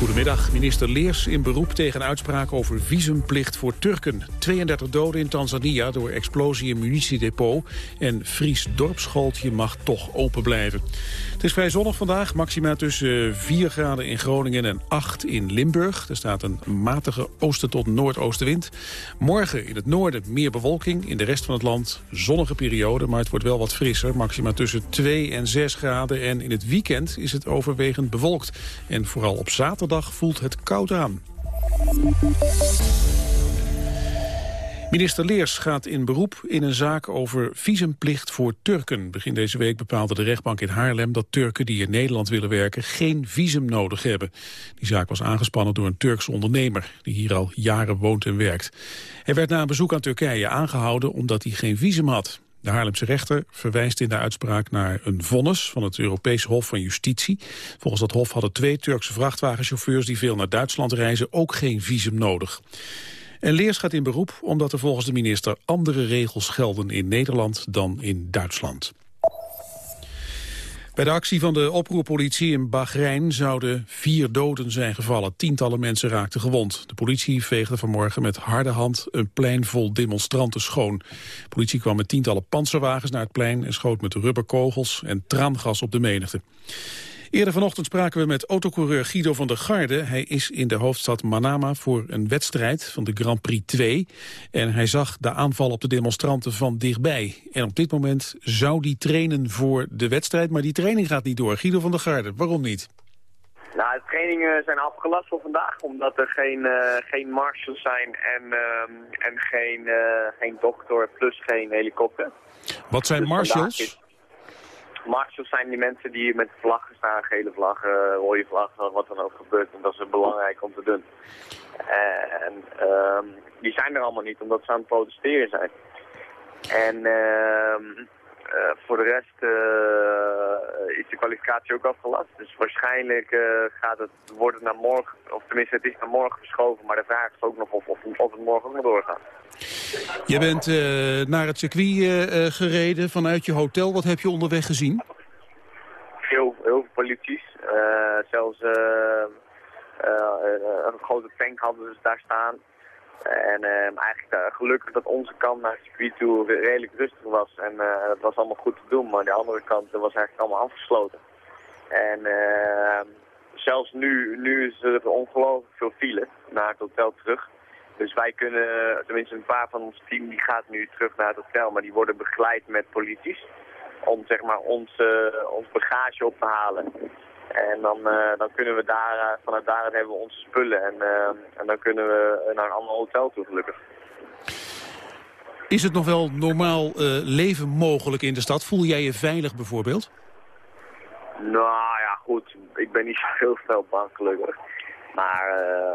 Goedemiddag. Minister Leers in beroep tegen uitspraak over visumplicht voor Turken. 32 doden in Tanzania door explosie in munitiedepot. En Fries dorpsschooltje mag toch open blijven. Het is vrij zonnig vandaag. Maxima tussen 4 graden in Groningen en 8 in Limburg. Er staat een matige oosten tot noordoostenwind. Morgen in het noorden meer bewolking. In de rest van het land zonnige periode. Maar het wordt wel wat frisser. Maxima tussen 2 en 6 graden. En in het weekend is het overwegend bewolkt. En vooral op zaterdag voelt het koud aan. Minister Leers gaat in beroep in een zaak over visumplicht voor Turken. Begin deze week bepaalde de rechtbank in Haarlem dat Turken die in Nederland willen werken geen visum nodig hebben. Die zaak was aangespannen door een Turkse ondernemer die hier al jaren woont en werkt. Hij werd na een bezoek aan Turkije aangehouden omdat hij geen visum had. De Haarlemse rechter verwijst in de uitspraak naar een vonnis van het Europees Hof van Justitie. Volgens dat hof hadden twee Turkse vrachtwagenchauffeurs die veel naar Duitsland reizen ook geen visum nodig. En Leers gaat in beroep omdat er volgens de minister andere regels gelden in Nederland dan in Duitsland. Bij de actie van de oproerpolitie in Bahrein zouden vier doden zijn gevallen. Tientallen mensen raakten gewond. De politie veegde vanmorgen met harde hand een plein vol demonstranten schoon. De politie kwam met tientallen panzerwagens naar het plein... en schoot met rubberkogels en traangas op de menigte. Eerder vanochtend spraken we met autocoureur Guido van der Garde. Hij is in de hoofdstad Manama voor een wedstrijd van de Grand Prix 2. En hij zag de aanval op de demonstranten van dichtbij. En op dit moment zou die trainen voor de wedstrijd, maar die training gaat niet door. Guido van der Garde, waarom niet? Nou, de trainingen zijn afgelast voor vandaag, omdat er geen, uh, geen marshals zijn en, uh, en geen, uh, geen dokter plus geen helikopter. Wat zijn dus marshals? Marshals zijn die mensen die met vlaggen staan, gele vlaggen, rode vlaggen, wat dan ook gebeurt. En dat is belangrijk om te doen. En um, die zijn er allemaal niet, omdat ze aan het protesteren zijn. En uh, uh, voor de rest uh, is de kwalificatie ook afgelast. Dus waarschijnlijk uh, gaat het, wordt het naar morgen, of tenminste het is naar morgen verschoven. Maar de vraag is ook nog of, of, of het morgen ook nog doorgaat. Je bent naar het circuit gereden vanuit je hotel. Wat heb je onderweg gezien? Heel, heel veel polities. zelfs een grote tank hadden ze daar staan. En uh, eigenlijk gelukkig dat onze kant naar het circuit toe redelijk rustig was. En het was allemaal goed te doen, maar de andere kant was eigenlijk allemaal afgesloten. En ehm, zelfs nu, nu is er ongelooflijk veel file naar het hotel terug. Dus wij kunnen, tenminste een paar van ons team, die gaat nu terug naar het hotel. Maar die worden begeleid met polities om zeg maar ons, ons bagage op te halen. En dan, uh, dan kunnen we daar, uh, vanuit daaruit hebben we onze spullen. En, en dan kunnen we naar een ander hotel toe, gelukkig. Is het nog wel normaal leven mogelijk in de stad? Voel jij je veilig bijvoorbeeld? Nou ja, goed. Ik ben niet zo heel veel bang, gelukkig. Maar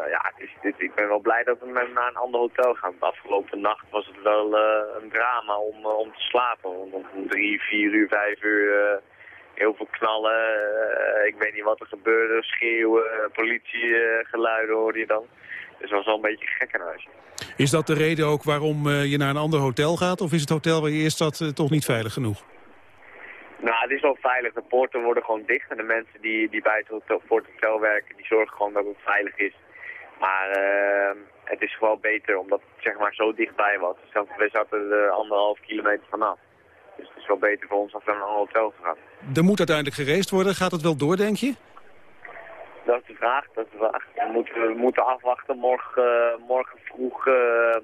ja, is, het, ik ben wel blij dat we naar een ander hotel gaan. De afgelopen nacht was het wel een drama om, om te slapen. Om drie, vier uur, vijf uur heel veel knallen. Ik weet niet wat er gebeurde. Schreeuwen, politiegeluiden hoorde je dan. Dus het was wel een beetje gek in huis. Is dat de reden ook waarom je naar een ander hotel gaat? Of is het hotel waar je eerst zat toch niet veilig genoeg? Nou, het is wel veilig. De poorten worden gewoon dicht. En de mensen die, die bij het hotel, voor het hotel werken, die zorgen gewoon dat het veilig is. Maar het is gewoon beter omdat het zeg maar zo dichtbij was. We zaten er anderhalf kilometer vanaf. Dus het is wel beter voor ons als we naar een hotel gaan. Er moet uiteindelijk gereest worden. Gaat het wel door, denk je? Dat is de vraag. Dat is de vraag. We, moeten, we moeten afwachten. Morgen, uh, morgen vroeg uh,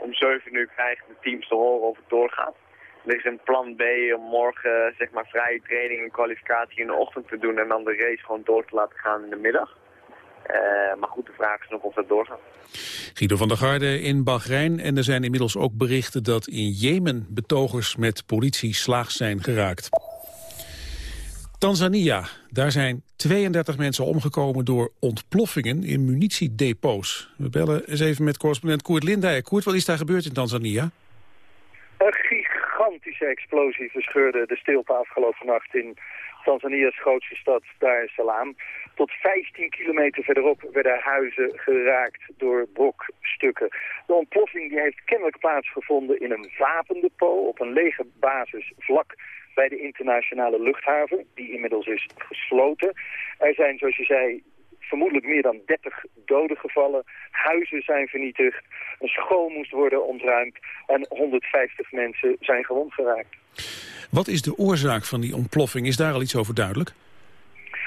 om 7 uur krijgen de teams te horen of het doorgaat. Er is een plan B om morgen uh, zeg maar vrije training en kwalificatie in de ochtend te doen en dan de race gewoon door te laten gaan in de middag. Uh, maar goed, de vraag is nog of dat doorgaat. Guido van der Garde in Bahrein. En er zijn inmiddels ook berichten dat in Jemen betogers met politie slaags zijn geraakt. Tanzania. Daar zijn 32 mensen omgekomen door ontploffingen in munitiedepots. We bellen eens even met correspondent Koert Lindijer. Koert, wat is daar gebeurd in Tanzania? Gigantische explosie verscheurde de stilte afgelopen nacht in Tanzania's grootste stad Dar es Salaam. Tot 15 kilometer verderop werden huizen geraakt door brokstukken. De ontploffing die heeft kennelijk plaatsgevonden in een wapendepot op een lege basis vlak bij de internationale luchthaven, die inmiddels is gesloten. Er zijn, zoals je zei, vermoedelijk meer dan 30 doden gevallen. Huizen zijn vernietigd, een school moest worden ontruimd en 150 mensen zijn gewond geraakt. Wat is de oorzaak van die ontploffing? Is daar al iets over duidelijk?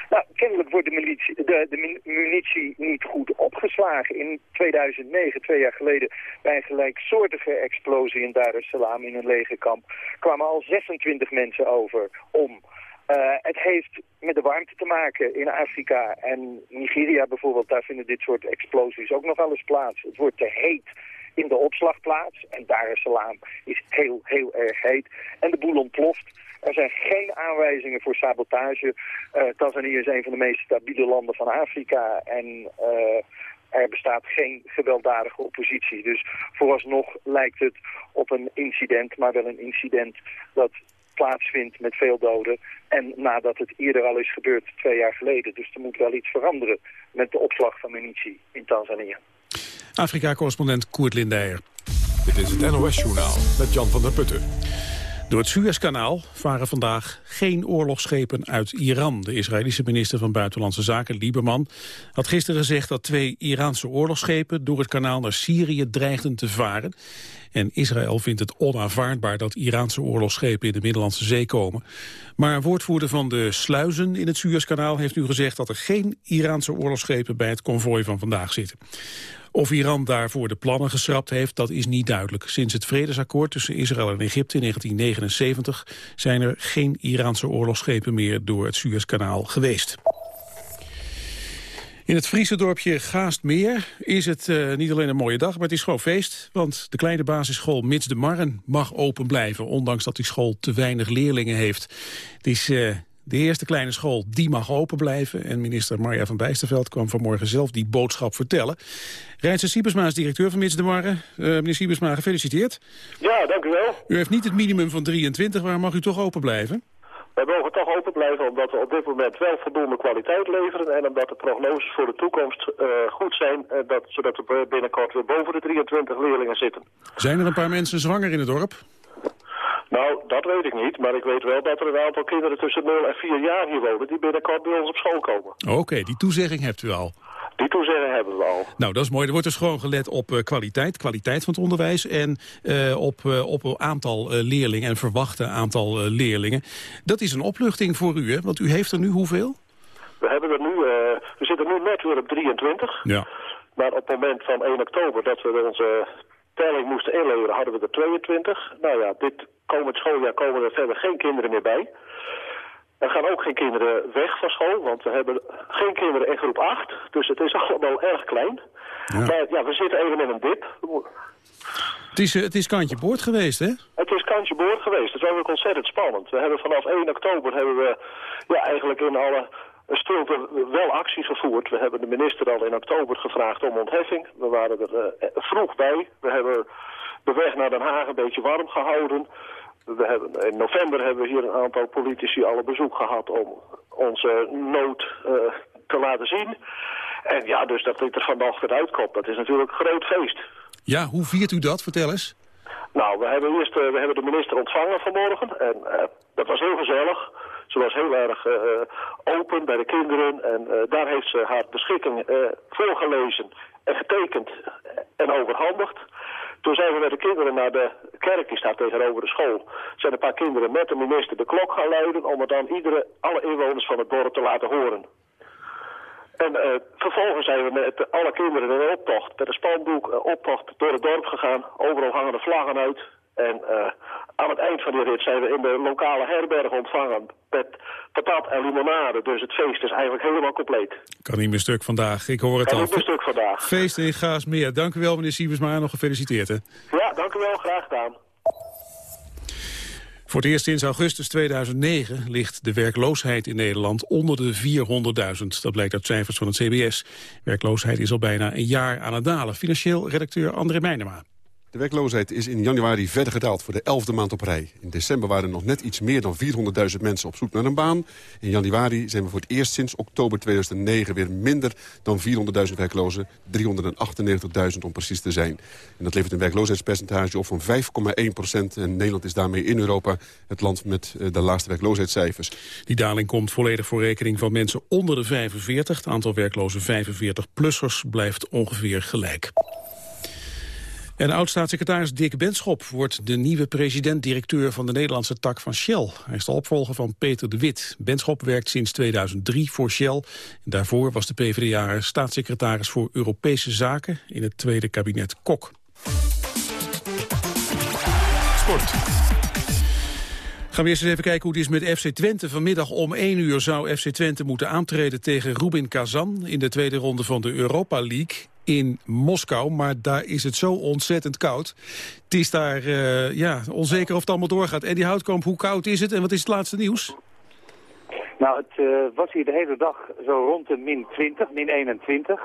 Nou, kennelijk wordt de, militie, de, de, munitie niet goed opgeslagen. In 2009, twee jaar geleden, bij een gelijksoortige explosie in Dar es Salaam in een legerkamp, kwamen al 26 mensen over om. Uh, het heeft met de warmte te maken in Afrika en Nigeria bijvoorbeeld. Daar vinden dit soort explosies ook nog wel eens plaats. Het wordt te heet in de opslagplaats. En Dar es Salaam is heel, heel erg heet. En de boel ontploft. Er zijn geen aanwijzingen voor sabotage. Uh, Tanzania is een van de meest stabiele landen van Afrika. En uh, er bestaat geen gewelddadige oppositie. Dus vooralsnog lijkt het op een incident, maar wel een incident dat plaatsvindt met veel doden. En nadat het eerder al is gebeurd, twee jaar geleden. Dus er moet wel iets veranderen met de opslag van munitie in Tanzania. Afrika-correspondent Koert Lindeyer. Dit is het NOS-journaal met Jan van der Putten. Door het Suezkanaal varen vandaag geen oorlogsschepen uit Iran. De Israëlische minister van Buitenlandse Zaken, Lieberman, had gisteren gezegd dat twee Iraanse oorlogsschepen door het kanaal naar Syrië dreigden te varen. En Israël vindt het onaanvaardbaar dat Iraanse oorlogsschepen in de Middellandse Zee komen. Maar een woordvoerder van de sluizen in het Suezkanaal heeft nu gezegd dat er geen Iraanse oorlogsschepen bij het konvooi van vandaag zitten. Of Iran daarvoor de plannen geschrapt heeft, dat is niet duidelijk. Sinds het vredesakkoord tussen Israël en Egypte in 1979 zijn er geen Iraanse oorlogsschepen meer door het Suezkanaal geweest. In het Friese dorpje Gaastmeer is het uh, niet alleen een mooie dag, maar het is gewoon feest. Want de kleine basisschool Mits de Marren mag open blijven, ondanks dat die school te weinig leerlingen heeft. Het is uh, de eerste kleine school die mag open blijven. En minister Marja van Bijsterveld kwam vanmorgen zelf die boodschap vertellen. Rijnse Siebersma is directeur van Mits de Marre. Uh, meneer Siebersma, gefeliciteerd. Ja, dank u wel. U heeft niet het minimum van 23, waar mag u toch open blijven? Wij mogen toch open blijven omdat we op dit moment wel voldoende kwaliteit leveren... en omdat de prognoses voor de toekomst uh, goed zijn... Uh, dat, zodat we binnenkort weer boven de 23 leerlingen zitten. Zijn er een paar mensen zwanger in het dorp? Nou, dat weet ik niet, maar ik weet wel dat er een aantal kinderen tussen 0 en 4 jaar hier wonen... die binnenkort bij ons op school komen. Oké, okay, die toezegging hebt u al. Die toezegging hebben we al. Nou, dat is mooi. Er wordt dus gewoon gelet op uh, kwaliteit, kwaliteit van het onderwijs... en uh, op, uh, op een aantal leerlingen en verwachte aantal leerlingen. Dat is een opluchting voor u, hè? Want u heeft er nu hoeveel? We, hebben er nu, we zitten nu net weer op 23. Ja. Maar op het moment van 1 oktober dat we onze telling moesten inleveren, hadden we er 22. Nou ja, dit komend schooljaar komen er verder geen kinderen meer bij. Er gaan ook geen kinderen weg van school, want we hebben geen kinderen in groep 8. Dus het is allemaal erg klein. Ja. Maar ja, we zitten even in een dip. Het is, het is kantje boord geweest, hè? Het is kantje boord geweest. Het was ook ontzettend spannend. We hebben vanaf 1 oktober hebben we ja, eigenlijk in alle stilte wel actie gevoerd. We hebben de minister al in oktober gevraagd om ontheffing. We waren er uh, vroeg bij. We hebben de weg naar Den Haag een beetje warm gehouden. We hebben, in november hebben we hier een aantal politici al een bezoek gehad om onze nood uh, te laten zien. En ja, dus dat dit er vanochtend uitkomt, dat is natuurlijk een groot feest. Ja, hoe viert u dat? Vertel eens. Nou, we hebben eerst uh, we hebben de minister ontvangen vanmorgen en dat was heel gezellig. Ze was heel erg uh, open bij de kinderen en daar heeft ze haar beschikking voorgelezen en getekend en overhandigd. Toen zijn we met de kinderen naar de kerk, die staat tegenover de school. Zijn een paar kinderen met de minister de klok gaan luiden... om het dan iedere, alle inwoners van het dorp te laten horen. En vervolgens zijn we met alle kinderen in een optocht, met een spandoek, uh, optocht door het dorp gegaan. Overal hangen de vlaggen uit. En uh, aan het eind van die rit zijn we in de lokale herberg ontvangen met patat en limonade. Dus het feest is eigenlijk helemaal compleet. Kan niet meer stuk vandaag. Ik hoor het kan al. Kan niet meer stuk vandaag. Feest in Gaasmeer. Dank u wel, meneer Siebersma. Nog gefeliciteerd, hè? Ja, dank u wel. Graag gedaan. Voor het eerst sinds augustus 2009 ligt de werkloosheid in Nederland onder de 400.000. Dat blijkt uit cijfers van het CBS. Werkloosheid is al bijna een jaar aan het dalen. Financieel redacteur André Meijnema. De werkloosheid is in januari verder gedaald voor de elfde maand op rij. In december waren er nog net iets meer dan 400.000 mensen op zoek naar een baan. In januari zijn we voor het eerst sinds oktober 2009 weer minder dan 400.000 werklozen. 398.000 om precies te zijn. En dat levert een werkloosheidspercentage op van 5,1 procent. En Nederland is daarmee in Europa het land met eh, de laagste werkloosheidscijfers. Die daling komt volledig voor rekening van mensen onder de 45. Het aantal werkloze 45-plussers blijft ongeveer gelijk. En oud-staatssecretaris Dick Benschop wordt de nieuwe president-directeur van de Nederlandse tak van Shell. Hij is de opvolger van Peter de Wit. Benschop werkt sinds 2003 voor Shell. En daarvoor was de PvdA staatssecretaris voor Europese Zaken in het tweede kabinet Kok. Sport. Gaan we eerst eens even kijken hoe het is met FC Twente. Vanmiddag om 1 uur zou FC Twente moeten aantreden tegen Rubin Kazan... in de tweede ronde van de Europa League in Moskou. Maar daar is het zo ontzettend koud. Het is daar uh, ja, onzeker of het allemaal doorgaat. En die Houtkamp, hoe koud is het en wat is het laatste nieuws? Nou, het uh, was hier de hele dag zo rond de min 20, min 21.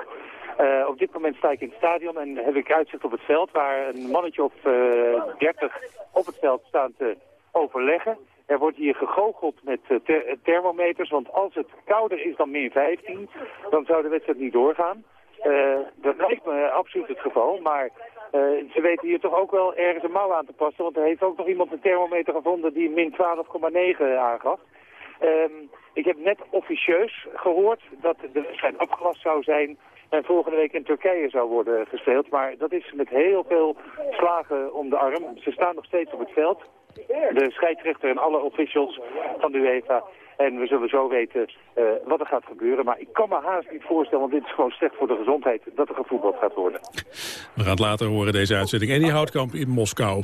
Uh, op dit moment sta ik in het stadion en heb ik uitzicht op het veld... waar een mannetje of 30 op het veld staan te overleggen. Er wordt hier gegoocheld met ter thermometers, want als het kouder is dan min 15... dan zou de wedstrijd niet doorgaan. Uh, dat lijkt me absoluut het geval, maar uh, ze weten hier toch ook wel ergens een mouw aan te passen, want er heeft ook nog iemand een thermometer gevonden die min 12,9 aangaf. Um, ik heb net officieus gehoord dat de wedstrijd afgelast zou zijn en volgende week in Turkije zou worden gespeeld. Maar dat is met heel veel slagen om de arm. Ze staan nog steeds op het veld. De scheidsrechter en alle officials van de UEFA en we zullen zo weten uh, wat er gaat gebeuren. Maar ik kan me haast niet voorstellen, want dit is gewoon slecht voor de gezondheid, dat er gevoetbald gaat worden. We gaan het later horen, deze uitzending. En die Houtkamp in Moskou.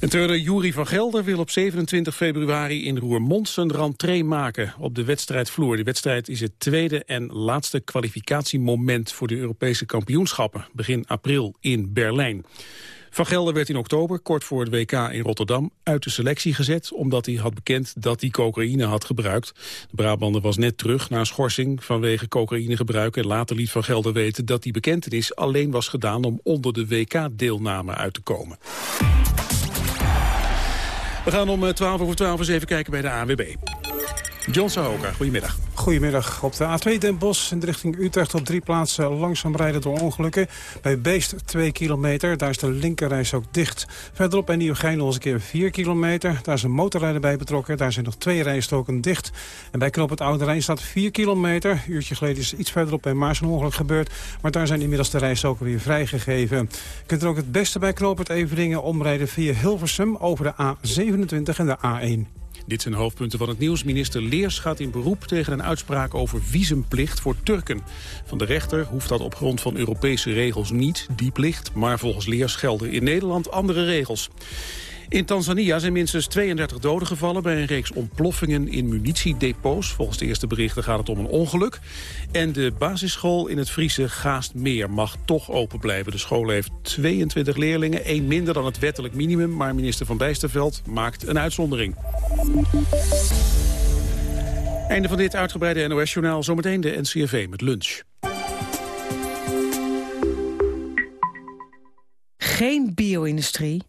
En turner Jury van Gelder wil op 27 februari in Roermond een rentree maken op de wedstrijdvloer. De wedstrijd is het tweede en laatste kwalificatiemoment voor de Europese kampioenschappen. Begin april in Berlijn. Van Gelder werd in oktober, kort voor het WK in Rotterdam, uit de selectie gezet... omdat hij had bekend dat hij cocaïne had gebruikt. De Brabander was net terug na schorsing vanwege cocaïnegebruik... en later liet Van Gelder weten dat die bekentenis alleen was gedaan... om onder de WK-deelname uit te komen. We gaan om 12 eh, over 12 eens even kijken bij de ANWB. John Sahoka, goedemiddag. Goedemiddag. Op de A2 Den Bosch in de richting Utrecht op drie plaatsen langzaam rijden door ongelukken. Bij Beest 2 kilometer, daar is de linkerreis ook dicht. Verderop bij Nieuwegein nog eens een keer 4 kilometer. Daar is een motorrijder bij betrokken, daar zijn nog twee rijstroken dicht. En bij Knoop het Oude Rijn staat 4 kilometer. Een uurtje geleden is iets verderop bij Maas een ongeluk gebeurd. Maar daar zijn inmiddels de rijstroken weer vrijgegeven. Je kunt er ook het beste bij Knoop het omrijden via Hilversum over de A27 en de A1. Dit zijn hoofdpunten van het nieuws. Minister Leers gaat in beroep tegen een uitspraak over visumplicht voor Turken. Van de rechter hoeft dat op grond van Europese regels niet, die plicht. Maar volgens Leers gelden in Nederland andere regels. In Tanzania zijn minstens 32 doden gevallen bij een reeks ontploffingen in munitiedepots. Volgens de eerste berichten gaat het om een ongeluk. En de basisschool in het Friese Gaastmeer mag toch open blijven. De school heeft 22 leerlingen, één minder dan het wettelijk minimum. Maar minister Van Bijsterveld maakt een uitzondering. Einde van dit uitgebreide NOS-journaal. Zometeen de NCRV met lunch. Geen bio-industrie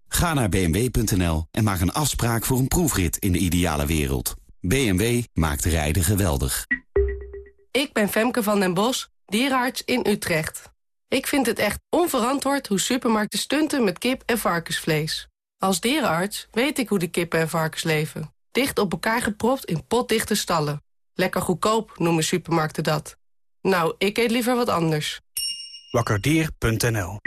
Ga naar bmw.nl en maak een afspraak voor een proefrit in de ideale wereld. BMW maakt rijden geweldig. Ik ben Femke van den Bos, dierenarts in Utrecht. Ik vind het echt onverantwoord hoe supermarkten stunten met kip en varkensvlees. Als dierenarts weet ik hoe de kippen en varkens leven. Dicht op elkaar gepropt in potdichte stallen. Lekker goedkoop noemen supermarkten dat. Nou, ik eet liever wat anders. Wakkerdier.nl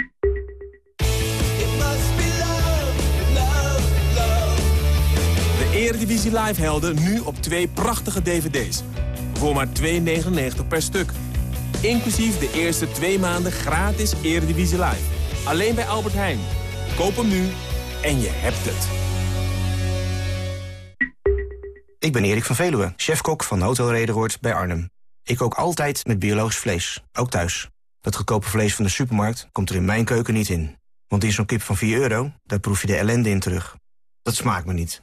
Eredivisie Live helden nu op twee prachtige dvd's. Voor maar 2,99 per stuk. Inclusief de eerste twee maanden gratis Eredivisie Live. Alleen bij Albert Heijn. Koop hem nu en je hebt het. Ik ben Erik van Veluwe, chefkok van Hotel Rederoord bij Arnhem. Ik kook altijd met biologisch vlees, ook thuis. Dat goedkope vlees van de supermarkt komt er in mijn keuken niet in. Want in zo'n kip van 4 euro, daar proef je de ellende in terug. Dat smaakt me niet.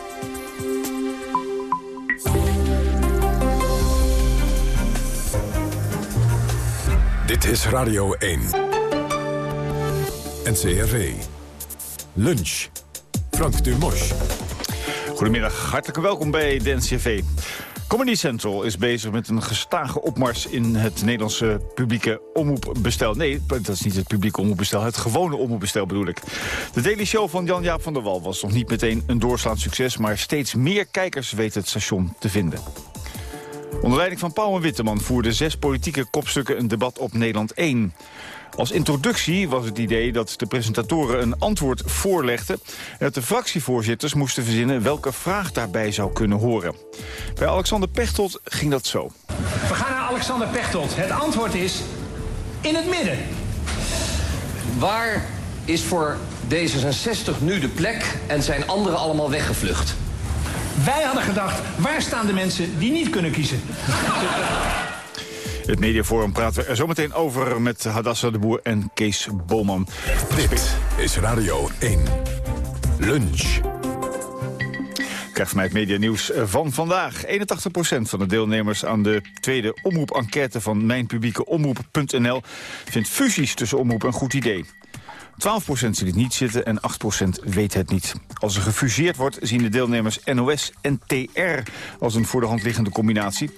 Dit is Radio 1. NCRV. Lunch. Frank Dumos. Goedemiddag, hartelijk welkom bij de NCRV. Comedy Central is bezig met een gestage opmars in het Nederlandse publieke omroepbestel. Nee, dat is niet het publieke omroepbestel, het gewone omroepbestel bedoel ik. De Daily Show van Jan-Jaap van der Wal was nog niet meteen een doorslaand succes... maar steeds meer kijkers weten het station te vinden. Onder leiding van Paul en Witteman voerden zes politieke kopstukken een debat op Nederland 1. Als introductie was het idee dat de presentatoren een antwoord voorlegden... en dat de fractievoorzitters moesten verzinnen welke vraag daarbij zou kunnen horen. Bij Alexander Pechtold ging dat zo. We gaan naar Alexander Pechtold. Het antwoord is in het midden. Waar is voor D66 nu de plek en zijn anderen allemaal weggevlucht? Wij hadden gedacht, waar staan de mensen die niet kunnen kiezen? Het mediaforum praten we er zometeen over met Hadassa de Boer en Kees Bolman. Dit is Radio 1. Lunch. Krijg van mij het medianieuws van vandaag. 81% van de deelnemers aan de tweede omroep-enquête van mijnpubliekeomroep.nl vindt fusies tussen omroepen een goed idee. 12% ziet het niet zitten en 8% weet het niet. Als er gefuseerd wordt, zien de deelnemers NOS en TR als een voor de hand liggende combinatie.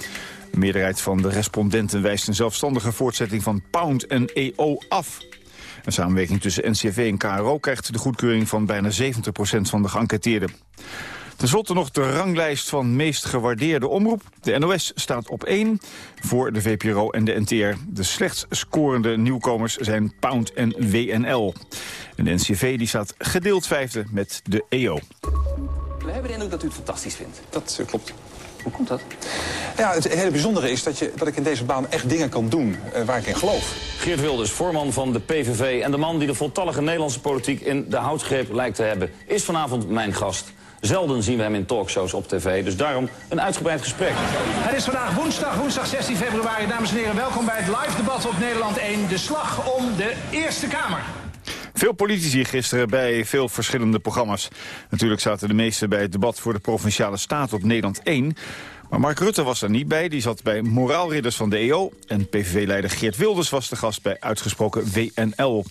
De meerderheid van de respondenten wijst een zelfstandige voortzetting van Pound en EO af. Een samenwerking tussen NCV en KRO krijgt de goedkeuring van bijna 70% van de geënquêteerden. Ten slotte nog de ranglijst van meest gewaardeerde omroep. De NOS staat op 1 voor de VPRO en de NTR. De slechts scorende nieuwkomers zijn Pound en WNL. En de NCV die staat gedeeld vijfde met de EO. We hebben de indruk dat u het fantastisch vindt. Dat uh, klopt. Hoe komt dat? Ja, het hele bijzondere is dat, je, dat ik in deze baan echt dingen kan doen uh, waar ik in geloof. Geert Wilders, voorman van de PVV en de man die de voltallige Nederlandse politiek in de houtgreep lijkt te hebben, is vanavond mijn gast. Zelden zien we hem in talkshows op tv, dus daarom een uitgebreid gesprek. Het is vandaag woensdag, woensdag 16 februari. Dames en heren, welkom bij het live debat op Nederland 1. De slag om de Eerste Kamer. Veel politici gisteren bij veel verschillende programma's. Natuurlijk zaten de meesten bij het debat voor de Provinciale Staat op Nederland 1. Maar Mark Rutte was er niet bij. Die zat bij Moraalridders van de EO. En PVV-leider Geert Wilders was de gast bij uitgesproken WNL.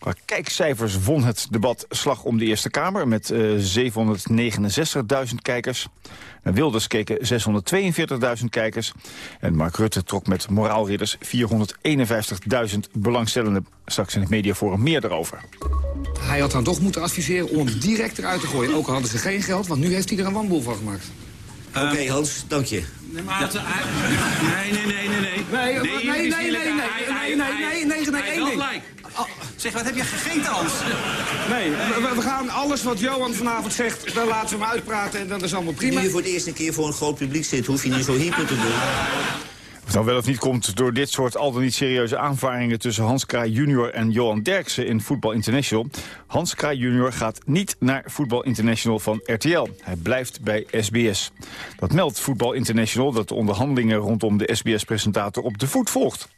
Qua kijkcijfers won het debat slag om de Eerste Kamer met uh, 769.000 kijkers. Naar Wilders keken 642.000 kijkers. En Mark Rutte trok met moraalridders 451.000 belangstellenden. Straks in het mediaforum meer erover. Hij had dan toch moeten adviseren om hem direct eruit te gooien. Ook al hadden ze geen geld, want nu heeft hij er een wanboel van gemaakt. Oké, okay, Hans, dank je. Nee, maar het, nee, nee, nee, nee, nee. Nee, nee, nee, nee, nee, nee, nee, nee, nee, nee, één ding. Zeg, wat heb je gegeten, Hans? Nee, we, we, gaan alles wat Johan vanavond zegt, dan laten we hem uitpraten en dat is allemaal prima. Nu je voor de eerste keer voor een groot publiek zit, hoef je niet zo hyper te doen. Of nou wel of niet komt door dit soort al dan niet serieuze aanvaringen... tussen Hans Kraai junior en Johan Derksen in Voetbal International. Hans Kraai junior gaat niet naar Voetbal International van RTL. Hij blijft bij SBS. Dat meldt Voetbal International dat de onderhandelingen rondom de SBS-presentator op de voet volgt.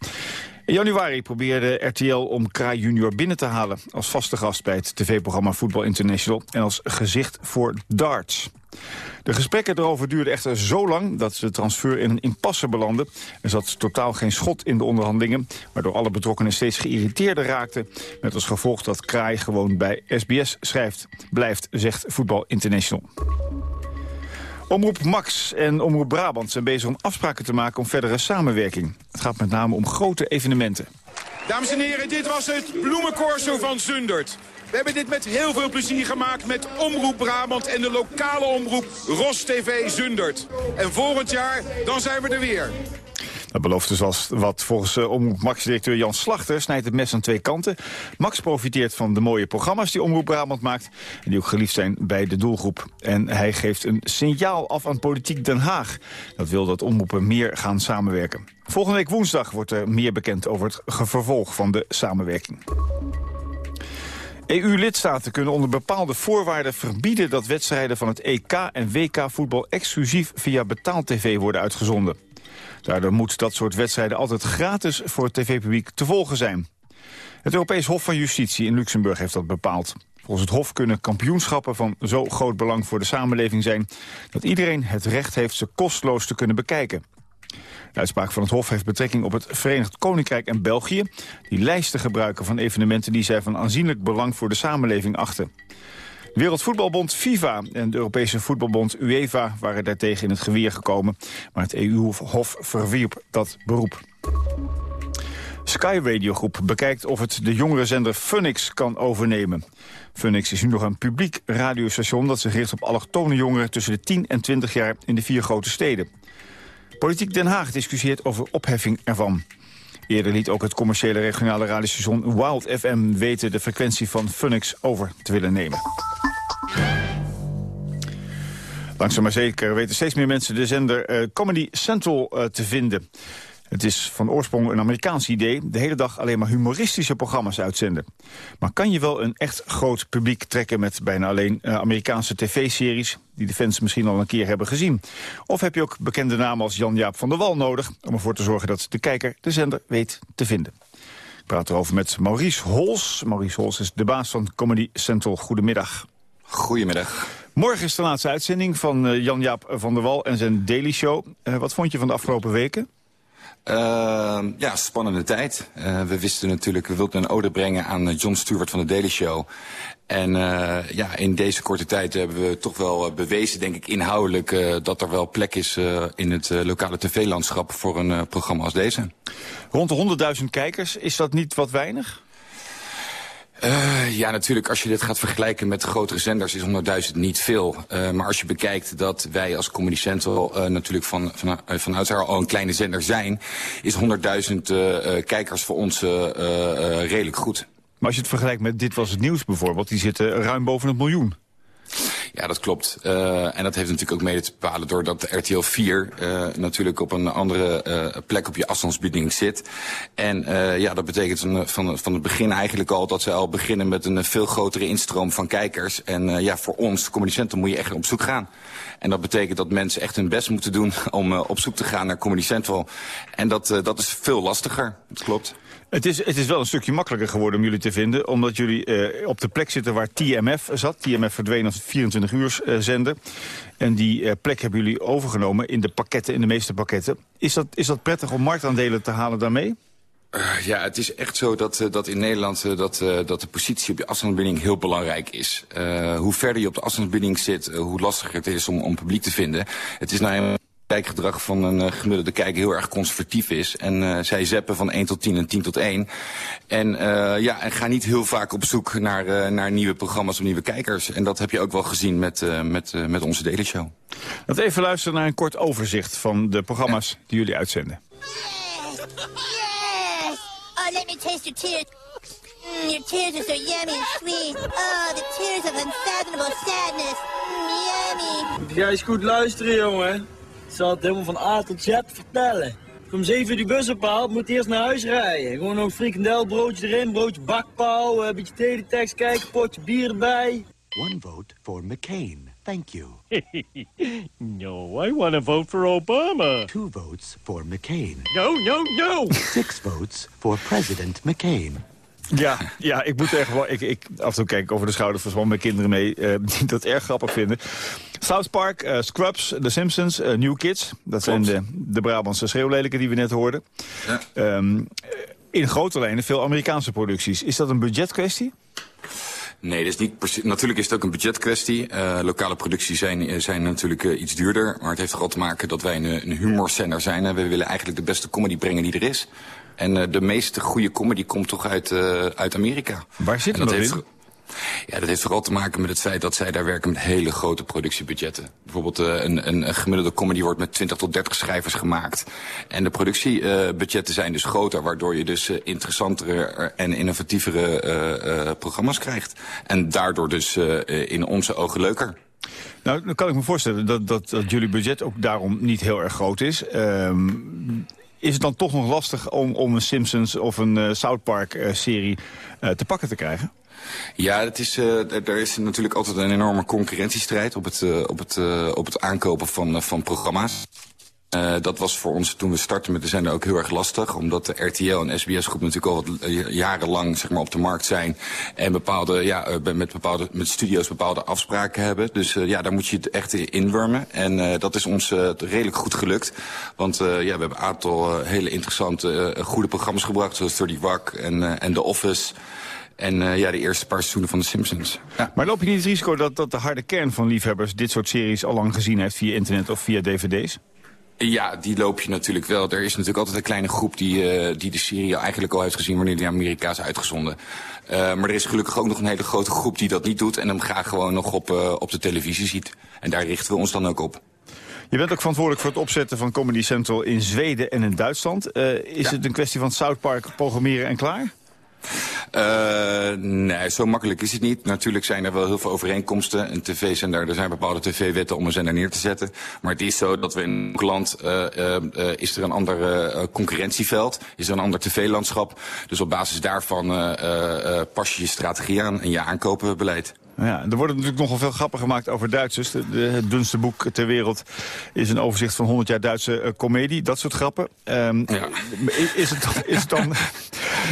In januari probeerde RTL om Kraai junior binnen te halen... als vaste gast bij het tv-programma Voetbal International... en als gezicht voor darts. De gesprekken erover duurden echter zo lang dat de transfer in een impasse belandde. Er zat totaal geen schot in de onderhandelingen, waardoor alle betrokkenen steeds geïrriteerder raakten. Met als gevolg dat Kraai gewoon bij SBS schrijft, blijft, zegt Voetbal International. Omroep Max en Omroep Brabant zijn bezig om afspraken te maken om verdere samenwerking. Het gaat met name om grote evenementen. Dames en heren, dit was het bloemencorso van Zundert. We hebben dit met heel veel plezier gemaakt met Omroep Brabant en de lokale omroep Ros TV Zundert. En volgend jaar, dan zijn we er weer. Dat belooft dus als wat volgens uh, Omroep Max-directeur Jan Slachter snijdt het mes aan twee kanten. Max profiteert van de mooie programma's die Omroep Brabant maakt... en die ook geliefd zijn bij de doelgroep. En hij geeft een signaal af aan Politiek Den Haag. Dat wil dat omroepen meer gaan samenwerken. Volgende week woensdag wordt er meer bekend over het vervolg van de samenwerking. EU-lidstaten kunnen onder bepaalde voorwaarden verbieden dat wedstrijden van het EK en WK voetbal exclusief via betaal-tv worden uitgezonden. Daardoor moet dat soort wedstrijden altijd gratis voor het tv-publiek te volgen zijn. Het Europees Hof van Justitie in Luxemburg heeft dat bepaald. Volgens het Hof kunnen kampioenschappen van zo groot belang voor de samenleving zijn... dat iedereen het recht heeft ze kosteloos te kunnen bekijken. De uitspraak van het Hof heeft betrekking op het Verenigd Koninkrijk en België... die lijsten gebruiken van evenementen die zij van aanzienlijk belang voor de samenleving achten. Wereldvoetbalbond FIFA en de Europese voetbalbond UEFA waren daartegen in het geweer gekomen. Maar het EU-hof verwierp dat beroep. Sky Radio Groep bekijkt of het de jongere zender Funix kan overnemen. Funix is nu nog een publiek radiostation dat zich richt op allochtone jongeren tussen de 10 en 20 jaar in de vier grote steden. Politiek Den Haag discussieert over opheffing ervan. Eerder liet ook het commerciële regionale radiostation Wild FM weten de frequentie van Funix over te willen nemen. Langzaam maar zeker weten steeds meer mensen de zender uh, Comedy Central uh, te vinden. Het is van oorsprong een Amerikaans idee, de hele dag alleen maar humoristische programma's uitzenden. Maar kan je wel een echt groot publiek trekken met bijna alleen uh, Amerikaanse tv-series, die de fans misschien al een keer hebben gezien? Of heb je ook bekende namen als Jan-Jaap van der Wal nodig, om ervoor te zorgen dat de kijker de zender weet te vinden? Ik praat erover met Maurice Hols. Maurice Hols is de baas van Comedy Central. Goedemiddag. Goedemiddag. Morgen is de laatste uitzending van uh, Jan-Jaap van der Wal en zijn Daily Show. Uh, wat vond je van de afgelopen weken? Uh, ja, spannende tijd. Uh, we wisten natuurlijk, we wilden een ode brengen aan John Stewart van de Daily Show. En ja, in deze korte tijd hebben we toch wel bewezen, denk ik, inhoudelijk... dat er wel plek is in het lokale tv-landschap voor een programma als deze. Rond de 100.000 kijkers, is dat niet wat weinig? Uh, ja, natuurlijk, als je dit gaat vergelijken met grotere zenders is 100.000 niet veel. Uh, maar als je bekijkt dat wij als Comedy Central uh, natuurlijk van, van, van oudsher al een kleine zender zijn... is 100.000 kijkers voor ons redelijk goed. Maar als je het vergelijkt met Dit Was Het Nieuws bijvoorbeeld... die zitten ruim boven het miljoen. Ja, dat klopt. Uh, en dat heeft natuurlijk ook mede te bepalen doordat RTL 4 uh, natuurlijk op een andere uh, plek op je afstandsbediening zit. En ja, dat betekent van, van, van het begin eigenlijk al dat ze al beginnen met een veel grotere instroom van kijkers. En ja, voor ons, communicenten, moet je echt op zoek gaan. En dat betekent dat mensen echt hun best moeten doen om op zoek te gaan naar Comedy Central. En dat, dat is veel lastiger, dat klopt. Het is, het is wel een stukje makkelijker geworden om jullie te vinden... omdat jullie uh, op de plek zitten waar TMF zat. TMF verdween als 24 uur uh, zender. En die uh, plek hebben jullie overgenomen in de pakketten, in de meeste pakketten. Is dat, is dat prettig om marktaandelen te halen daarmee? Ja, het is echt zo dat, dat in Nederland dat, dat de positie op je afstandsbediening heel belangrijk is. hoe verder je op de afstandsbediening zit, hoe lastiger het is om, om publiek te vinden. Het is nou kijkgedrag van een uh, gemiddelde kijker heel erg conservatief is. En uh, zij zeppen van 1 tot 10 en 10 tot 1. En, uh, ja, en gaan niet heel vaak op zoek naar, naar nieuwe programma's of nieuwe kijkers. En dat heb je ook wel gezien met, met, met onze Daily Show. Laten we even luisteren naar een kort overzicht van de programma's ja. die jullie uitzenden. Yes! Yes! Oh, let me taste your tears. Mm, your tears are so yummy and sweet. Oh, the tears of unfathomable sadness. Mm, yummy. Jij eens goed luisteren, jongen. Ik zal het helemaal van A tot Z vertellen. Om 7 uur die bus ophaalt, moet eerst naar huis rijden. Gewoon nog frikandel, broodje erin, broodje bakpauw, een beetje teletext kijken, potje bier erbij. One vote for McCain. Thank you. no, I want to vote for Obama. Two votes for McCain. No, no, no. Six votes for President McCain. Ja, ja, ik moet echt wel. Ik, ik, af en toe kijk ik over de schouders van mijn kinderen mee uh, die dat erg grappig vinden. South Park, uh, Scrubs, The Simpsons, uh, New Kids. Dat zijn de, de Brabantse schreeuwlelijken die we net hoorden. Ja. Um, in grote lijnen veel Amerikaanse producties. Is dat een budgetkwestie? Nee, dat is niet natuurlijk is het ook een budgetkwestie. Uh, lokale producties zijn, zijn natuurlijk uh, iets duurder. Maar het heeft vooral te maken dat wij een, een zijn. En we willen eigenlijk de beste comedy brengen die er is. En uh, de meeste goede comedy komt toch uit, uit Amerika. Waar zit dat, dat in? Ja, dat heeft vooral te maken met het feit dat zij daar werken met hele grote productiebudgetten. Bijvoorbeeld uh, een, een, een, gemiddelde comedy wordt met 20 tot 30 schrijvers gemaakt. En de productiebudgetten zijn dus groter, waardoor je dus uh, interessantere en innovatievere programma's krijgt. En daardoor dus in onze ogen leuker. Nou, dan kan ik me voorstellen dat, dat, dat jullie budget ook daarom niet heel erg groot is. Um, is het dan toch nog lastig om, om een Simpsons of een South Park serie te pakken te krijgen? Ja, het is, uh, er is natuurlijk altijd een enorme concurrentiestrijd op het, uh, op het, uh, op het aankopen van, van programma's. Dat was voor ons toen we startten met de zender ook heel erg lastig. Omdat de RTL en SBS groep natuurlijk al wat jarenlang zeg maar, op de markt zijn. En bepaalde, ja, met, bepaalde, met studio's bepaalde afspraken hebben. Dus ja, daar moet je het echt inwurmen. En dat is ons redelijk goed gelukt. Want ja, we hebben een aantal hele interessante, goede programma's gebracht. Zoals 30 Wack en, en The Office. En uh, ja, de eerste paar seizoenen van The Simpsons. Ja. Maar loop je niet het risico dat, dat de harde kern van liefhebbers... dit soort series al lang gezien heeft via internet of via dvd's? Ja, die loop je natuurlijk wel. Er is natuurlijk altijd een kleine groep die, uh, die de serie eigenlijk al heeft gezien... wanneer die Amerika is uitgezonden. Uh, maar er is gelukkig ook nog een hele grote groep die dat niet doet... en hem graag gewoon nog op, uh, op de televisie ziet. En daar richten we ons dan ook op. Je bent ook verantwoordelijk voor het opzetten van Comedy Central in Zweden en in Duitsland. is ja. het een kwestie van South Park programmeren en klaar? Uh, nee, zo makkelijk is het niet. Natuurlijk zijn er wel heel veel overeenkomsten. Een tv-zender, er zijn bepaalde tv-wetten om een zender neer te zetten. Maar het is zo dat we in elk land, uh, uh, is er een ander concurrentieveld. Is er een ander tv-landschap. Dus op basis daarvan pas je je strategie aan en je aankopenbeleid. Ja, er worden natuurlijk nogal veel grappen gemaakt over Duitsers. De, de, het dunste boek ter wereld is een overzicht van 100 jaar Duitse uh, komedie. Dat soort grappen. Um, ja. is, het, is het dan...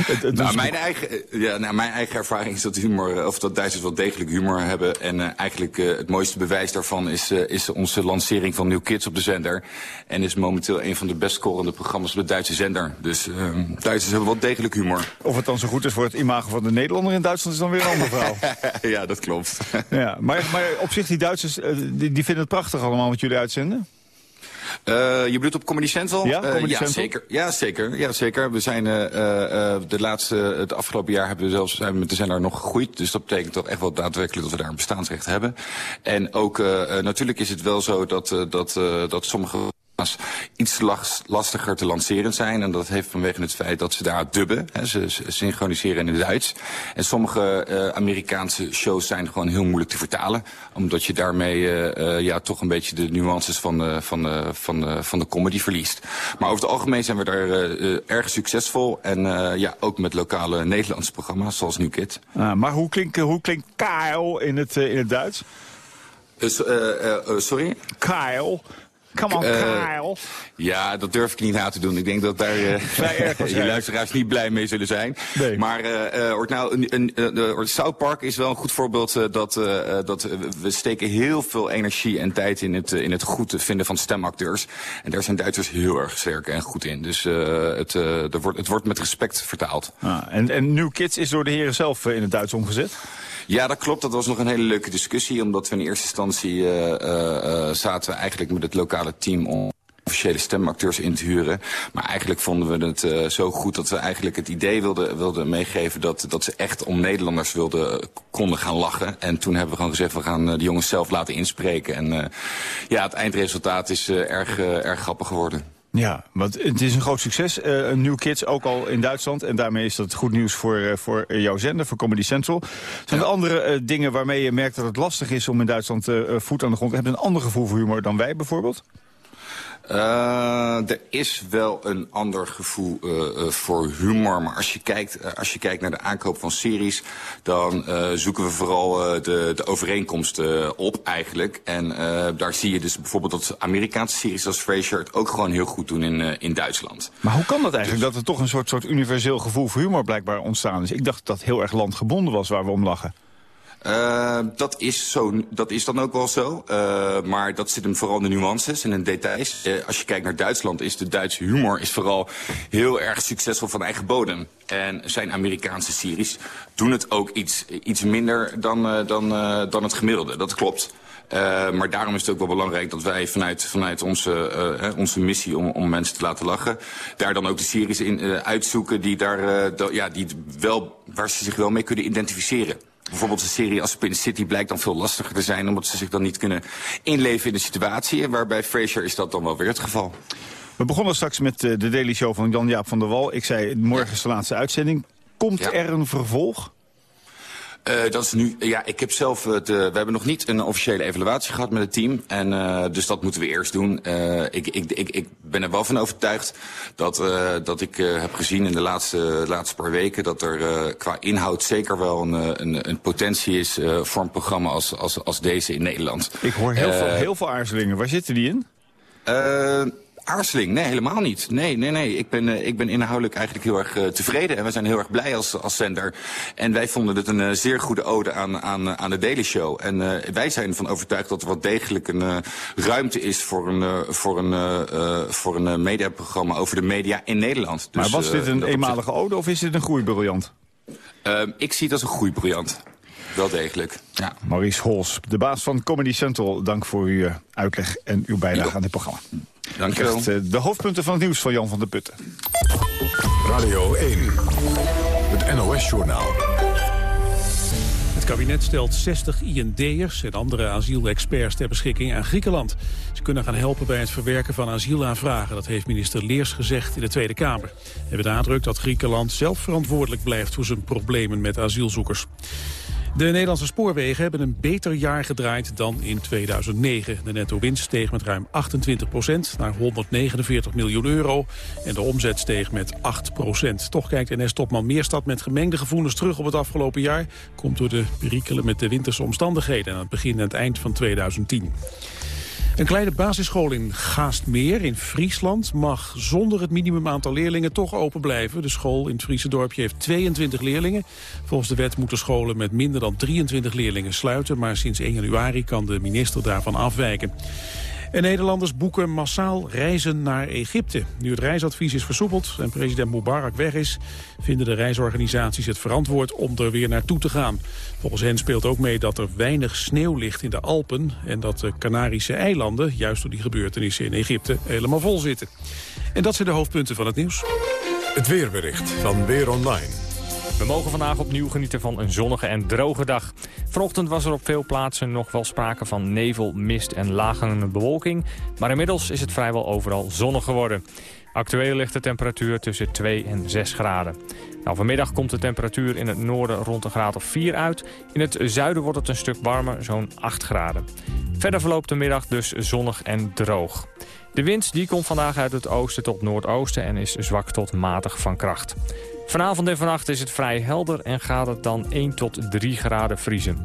het nou, mijn eigen, ja, nou, mijn eigen ervaring is dat, humor, of dat Duitsers wel degelijk humor hebben. En uh, eigenlijk uh, het mooiste bewijs daarvan is, is onze lancering van New Kids op de zender. En is momenteel een van de best scorende programma's op de Duitse zender. Dus Duitsers hebben wel degelijk humor. Of het dan zo goed is voor het imago van de Nederlander in Duitsland is dan weer een andere verhaal. ja, dat klopt. Ja, maar, maar op zich, die Duitsers, die, die vinden het prachtig allemaal wat jullie uitzenden? Uh, je bedoelt op Comedy Central? Ja, Comedy uh, ja, Central? Zeker. Ja, zeker. Ja, zeker. We zijn uh, de laatste, het afgelopen jaar hebben we zelfs zijn we de zender nog gegroeid. Dus dat betekent toch echt wel daadwerkelijk dat we daar een bestaansrecht hebben. En ook natuurlijk is het wel zo dat, dat, dat sommige iets lastiger te lanceren zijn. En dat heeft vanwege het feit dat ze daar dubben. Hè, ze, synchroniseren in het Duits. En sommige uh, Amerikaanse shows zijn gewoon heel moeilijk te vertalen. Omdat je daarmee uh, uh, ja, toch een beetje de nuances van de, van, de, van, de, van de comedy verliest. Maar over het algemeen zijn we daar erg succesvol. En ja, ook met lokale Nederlandse programma's zoals New Kid. Ah, maar hoe klinkt, hoe klinkt Kyle in het, in het Duits? sorry? Kyle. Come on, Kyle. Ja, dat durf ik niet na te doen. Ik denk dat daar uh, je luisteraars niet blij mee zullen zijn. Nee. Maar uh, nou, een, een, uh, South Park is wel een goed voorbeeld dat, dat we steken heel veel energie en tijd in het, in het goed vinden van stemacteurs. En daar zijn Duitsers heel erg sterk en goed in. Dus het, er wordt, het wordt met respect vertaald. Ah, en, en New Kids is door de heren zelf in het Duits omgezet? Ja, dat klopt. Dat was nog een hele leuke discussie. Omdat we in eerste instantie uh, uh, zaten eigenlijk met het lokale team om officiële stemacteurs in te huren. Maar eigenlijk vonden we het uh, zo goed dat we eigenlijk het idee wilden, wilden meegeven... Dat, dat ze echt om Nederlanders wilden, konden gaan lachen. En toen hebben we gewoon gezegd, we gaan de jongens zelf laten inspreken. En ja, het eindresultaat is erg, erg grappig geworden. Ja, want het is een groot succes. Uh, New Kids ook al in Duitsland. En daarmee is dat goed nieuws voor, uh, voor jouw zender, voor Comedy Central. Zijn ja. er andere uh, dingen waarmee je merkt dat het lastig is om in Duitsland voet aan de grond te hebben? Een ander gevoel voor humor dan wij bijvoorbeeld? Uh, er is wel een ander gevoel uh, uh, voor humor. Maar als je, kijkt, als je kijkt naar de aankoop van series... dan zoeken we vooral de, de overeenkomsten op eigenlijk. En daar zie je dus bijvoorbeeld dat Amerikaanse series als Frasier... het ook gewoon heel goed doen in, in Duitsland. Maar hoe kan dat eigenlijk? Dus... Dat er toch een soort, soort universeel gevoel voor humor blijkbaar ontstaan is? Ik dacht dat heel erg landgebonden was waar we om lachen. Uh, dat, is zo, dat is dan ook wel zo. Uh, maar dat zit hem vooral in de nuances en in de details. Uh, als je kijkt naar Duitsland, is de Duitse humor is vooral heel erg succesvol van eigen bodem. En zijn Amerikaanse series doen het ook iets, iets minder dan, dan, dan het gemiddelde. Dat klopt. Uh, maar daarom is het ook wel belangrijk dat wij vanuit, vanuit onze, onze missie om, om mensen te laten lachen... daar dan ook de series in uitzoeken die daar, ja, die wel, waar ze zich wel mee kunnen identificeren. Bijvoorbeeld een serie als Spin City blijkt dan veel lastiger te zijn... omdat ze zich dan niet kunnen inleven in de situatie. En waarbij Frasier is dat dan wel weer het geval. We begonnen straks met eh, de Daily Show van Jan-Jaap van der Wal. Ik zei, morgen is de laatste uitzending. Komt er een vervolg? Uh, dat is nu, ja, ik heb zelf, het, uh, we hebben nog niet een officiële evaluatie gehad met het team. En uh, dus dat moeten we eerst doen. ik, ik, ik, ik ben er wel van overtuigd dat, dat ik heb gezien in de laatste, laatste paar weken... dat er qua inhoud zeker wel een, een, een potentie is voor een programma als, als, als deze in Nederland. Ik hoor heel, veel, heel veel aarzelingen. Waar zitten die in? Aarzeling? Nee, helemaal niet. Nee, nee, nee. Ik ben, uh, ik ben inhoudelijk eigenlijk heel erg uh, tevreden. En we zijn heel erg blij als, als zender. En wij vonden het een uh, zeer goede ode aan, aan, aan de Daily Show. En wij zijn ervan overtuigd dat er wel degelijk een ruimte is... voor een, voor een, voor een mediaprogramma over de media in Nederland. Dus, maar was dit een eenmalige ode of is dit een groeibriljant? Ehm, ik zie het als een groeibriljant. Wel degelijk, ja. Maurice Hols, de baas van Comedy Central. Dank voor uw uitleg en uw bijdrage aan dit programma. Dank je wel. De hoofdpunten van het nieuws van Jan van der Putten. Radio 1, het NOS-journaal. Het kabinet stelt 60 IND'ers en andere asielexperts ter beschikking aan Griekenland. Ze kunnen gaan helpen bij het verwerken van asielaanvragen. Dat heeft minister Leers gezegd in de Tweede Kamer. Hij benadrukt dat Griekenland zelf verantwoordelijk blijft voor zijn problemen met asielzoekers. De Nederlandse spoorwegen hebben een beter jaar gedraaid dan in 2009. De netto-winst steeg met ruim 28 procent naar 149 miljoen euro. En de omzet steeg met 8 procent. Toch kijkt NS-topman Meerstad met gemengde gevoelens terug op het afgelopen jaar. Komt door de perikelen met de winterse omstandigheden aan het begin en het eind van 2010. Een kleine basisschool in Gaastmeer in Friesland mag zonder het minimumaantal leerlingen toch open blijven. De school in het Friese dorpje heeft 22 leerlingen. Volgens de wet moeten scholen met minder dan 23 leerlingen sluiten. Maar sinds 1 januari kan de minister daarvan afwijken. En Nederlanders boeken massaal reizen naar Egypte. Nu het reisadvies is versoepeld en president Mubarak weg is... vinden de reisorganisaties het verantwoord om er weer naartoe te gaan. Volgens hen speelt ook mee dat er weinig sneeuw ligt in de Alpen... en dat de Canarische eilanden, juist door die gebeurtenissen in Egypte, helemaal vol zitten. En dat zijn de hoofdpunten van het nieuws. Het weerbericht van Weer Online. We mogen vandaag opnieuw genieten van een zonnige en droge dag. Vanochtend was er op veel plaatsen nog wel sprake van nevel, mist en lagere bewolking. Maar inmiddels is het vrijwel overal zonnig geworden. Actueel ligt de temperatuur tussen 2 en 6 graden. Nou, vanmiddag komt de temperatuur in het noorden rond een graad of 4 uit. In het zuiden wordt het een stuk warmer, zo'n 8 graden. Verder verloopt de middag dus zonnig en droog. De wind die komt vandaag uit het oosten tot noordoosten en is zwak tot matig van kracht. Vanavond en vannacht is het vrij helder en gaat het dan 1 tot 3 graden vriezen.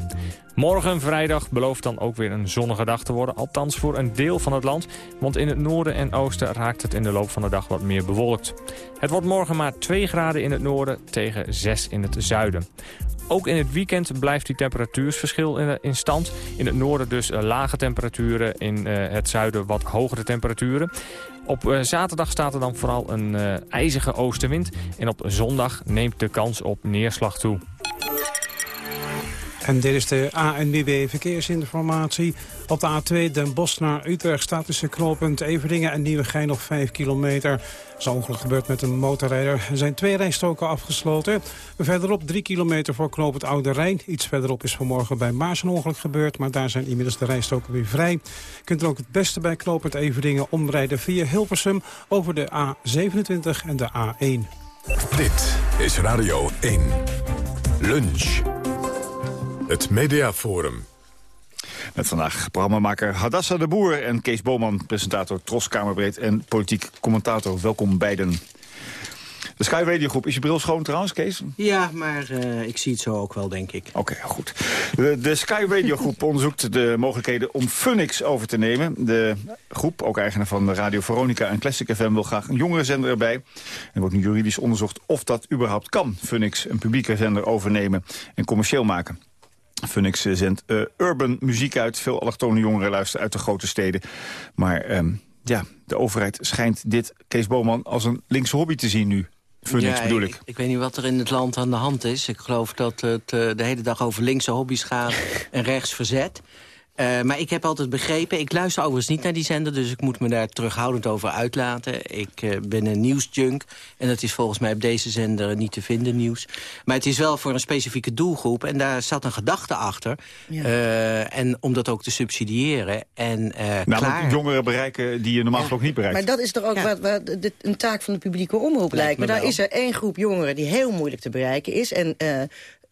Morgen, vrijdag, belooft dan ook weer een zonnige dag te worden. Althans voor een deel van het land. Want in het noorden en oosten raakt het in de loop van de dag wat meer bewolkt. Het wordt morgen maar 2 graden in het noorden tegen 6 in het zuiden. Ook in het weekend blijft die temperatuursverschil in, stand. In het noorden dus eh, lage temperaturen, in eh, het zuiden wat hogere temperaturen. Op eh, zaterdag staat er dan vooral een ijzige oostenwind. En op zondag neemt de kans op neerslag toe. En dit is de ANWB Verkeersinformatie. Op de A2 Den Bosch naar Utrecht staat tussen knooppunt Everdingen en Nieuwegein nog 5 kilometer. Zo'n ongeluk gebeurt met een motorrijder. Er zijn twee rijstoken afgesloten. Verderop 3 kilometer voor knooppunt Oude Rijn. Iets verderop is vanmorgen bij Maas een ongeluk gebeurd. Maar daar zijn inmiddels de rijstoken weer vrij. Je kunt er ook het beste bij knooppunt Everdingen omrijden via Hilversum over de A27 en de A1. Dit is Radio 1. Lunch. Het Mediaforum. Met vandaag programmamaker Hadassa de Boer en Kees Boman, presentator Tros Kamerbreed en politiek commentator. Welkom beiden. De Sky Radio Groep, is je bril schoon trouwens, Kees? Ja, maar uh, ik zie het zo ook wel, denk ik. Oké, goed. De, de, Sky Radio Groep onderzoekt de mogelijkheden om Funix over te nemen. De groep, ook eigenaar van Radio Veronica en Classic FM... wil graag een jongere zender erbij. Er wordt nu juridisch onderzocht of dat überhaupt kan. Funix een publieke zender overnemen en commercieel maken. Funix zendt uh, urban muziek uit. Veel allochtone jongeren luisteren uit de grote steden. Maar um, ja, de overheid schijnt dit, Kees Boman, als een linkse hobby te zien nu. Funix bedoel ik. ik. ik. weet niet wat er in het land aan de hand is. Ik geloof dat het uh, de hele dag over linkse hobby's gaat en rechts verzet. Eh, maar ik heb altijd begrepen, ik luister overigens niet naar die zender... dus ik moet me daar terughoudend over uitlaten. Ik eh, ben een nieuwsjunk en dat is volgens mij op deze zender niet te vinden nieuws. Maar het is wel voor een specifieke doelgroep en daar zat een gedachte achter. Ja. Eh, en om dat ook te subsidiëren. En, eh Namelijk klaar. jongeren bereiken die je normaal gesproken niet bereikt. Maar dat is toch ook wat, wat de- een taak van de publieke omroep lijkt me. me Daar wel. is er één groep jongeren die heel moeilijk te bereiken is. En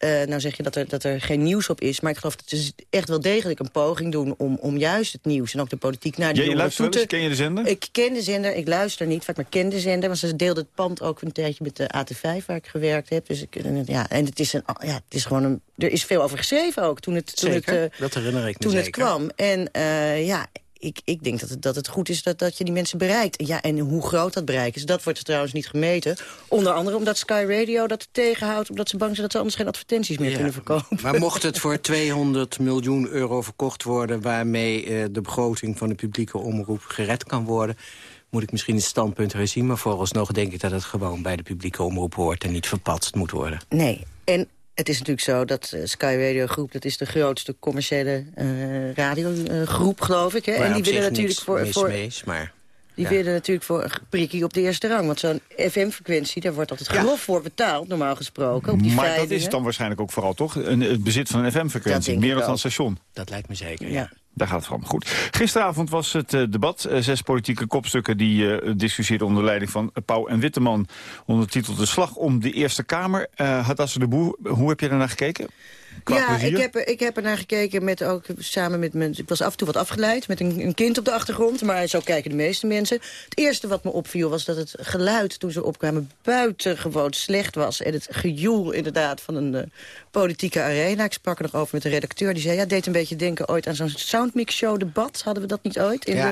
eh, nou zeg je dat er, dat er geen nieuws op is. Maar ik geloof dat ze echt wel degelijk een poging doen... om, om juist het nieuws en ook de politiek naar die Ja, je luistert toe te... Ken je de zender? Ik ken de zender, ik luister niet vaak, maar ken de zender. Want ze deelde het pand ook een tijdje met de AT5 waar ik gewerkt heb. Dus ik, ja, en het is, een, ja, het is gewoon een... Er is veel over geschreven ook toen het, toen Zeker, het, eh, dat herinner ik me toen zeker. het kwam. En eh, ja, ik, ik denk dat het, dat het goed is dat, dat je die mensen bereikt. Ja, en hoe groot dat bereik is, dat wordt trouwens niet gemeten. Onder andere omdat Sky Radio dat tegenhoudt... omdat ze bang zijn dat ze anders geen advertenties meer Ja, kunnen verkopen. Maar mocht het voor 200 miljoen euro verkocht worden... waarmee eh, de begroting van de publieke omroep gered kan worden... moet ik misschien het standpunt herzien. Maar vooralsnog denk ik dat het gewoon bij de publieke omroep hoort... en niet verpatst moet worden. Nee, en het is natuurlijk zo dat eh, Sky Radio Groep... dat is de grootste commerciële eh radiogroep, geloof ik. Hè? En die willen natuurlijk voor... mis voor maar... die ja. willen natuurlijk voor een prikkie op de eerste rang. Want zo'n FM-frequentie, daar wordt altijd grof voor betaald, normaal gesproken. Op die maar dat is het dan waarschijnlijk ook vooral toch? Een, het bezit van een FM-frequentie, meer dan een station. Dat lijkt me zeker, Ja. Daar gaat het van. Goed. Gisteravond was het eh, debat. Eh, zes politieke kopstukken die eh, discussieerden onder leiding van Pauw en Witteman. Onder de titel De Slag om de Eerste Kamer. Uh, Hadassah de Boer, hoe heb je ernaar gekeken? Ja, plezier? ik heb, ik heb er naar gekeken met ook samen met mensen. Ik was af en toe wat afgeleid met een, een kind op de achtergrond, maar zo kijken de meeste mensen. Het eerste wat me opviel was dat het geluid toen ze opkwamen buitengewoon slecht was. En het gejoel inderdaad van een eh, politieke arena. Ik sprak er nog over met de redacteur. Die zei, ja, deed een beetje denken ooit aan zo'n soundmix show debat. Hadden we dat niet ooit? In Ja,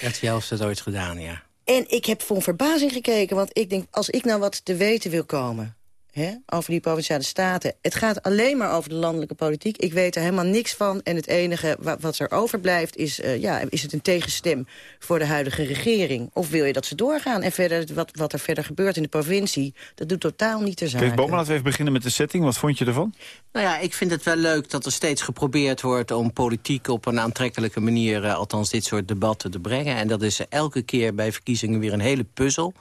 de... RTL heeft dat ooit gedaan, ja. En ik heb een verbazing gekeken, want ik denk, als ik nou wat te weten wil komen... Hè, over die Provinciale Staten. Het gaat alleen maar over de landelijke politiek. Ik weet er helemaal niks van. En het enige wa- wat er overblijft is... eh, ja, is het een tegenstem voor de huidige regering? Of wil je dat ze doorgaan? En verder, wat, wat er verder gebeurt in de provincie... dat doet totaal niet ter zake. Kees Bomen, laten we even beginnen met de setting. Wat vond je ervan? Nou ja, ik vind het wel leuk dat er steeds geprobeerd wordt... om politiek op een aantrekkelijke manier... eh, althans dit soort debatten te brengen. En dat is elke keer bij verkiezingen weer een hele puzzel.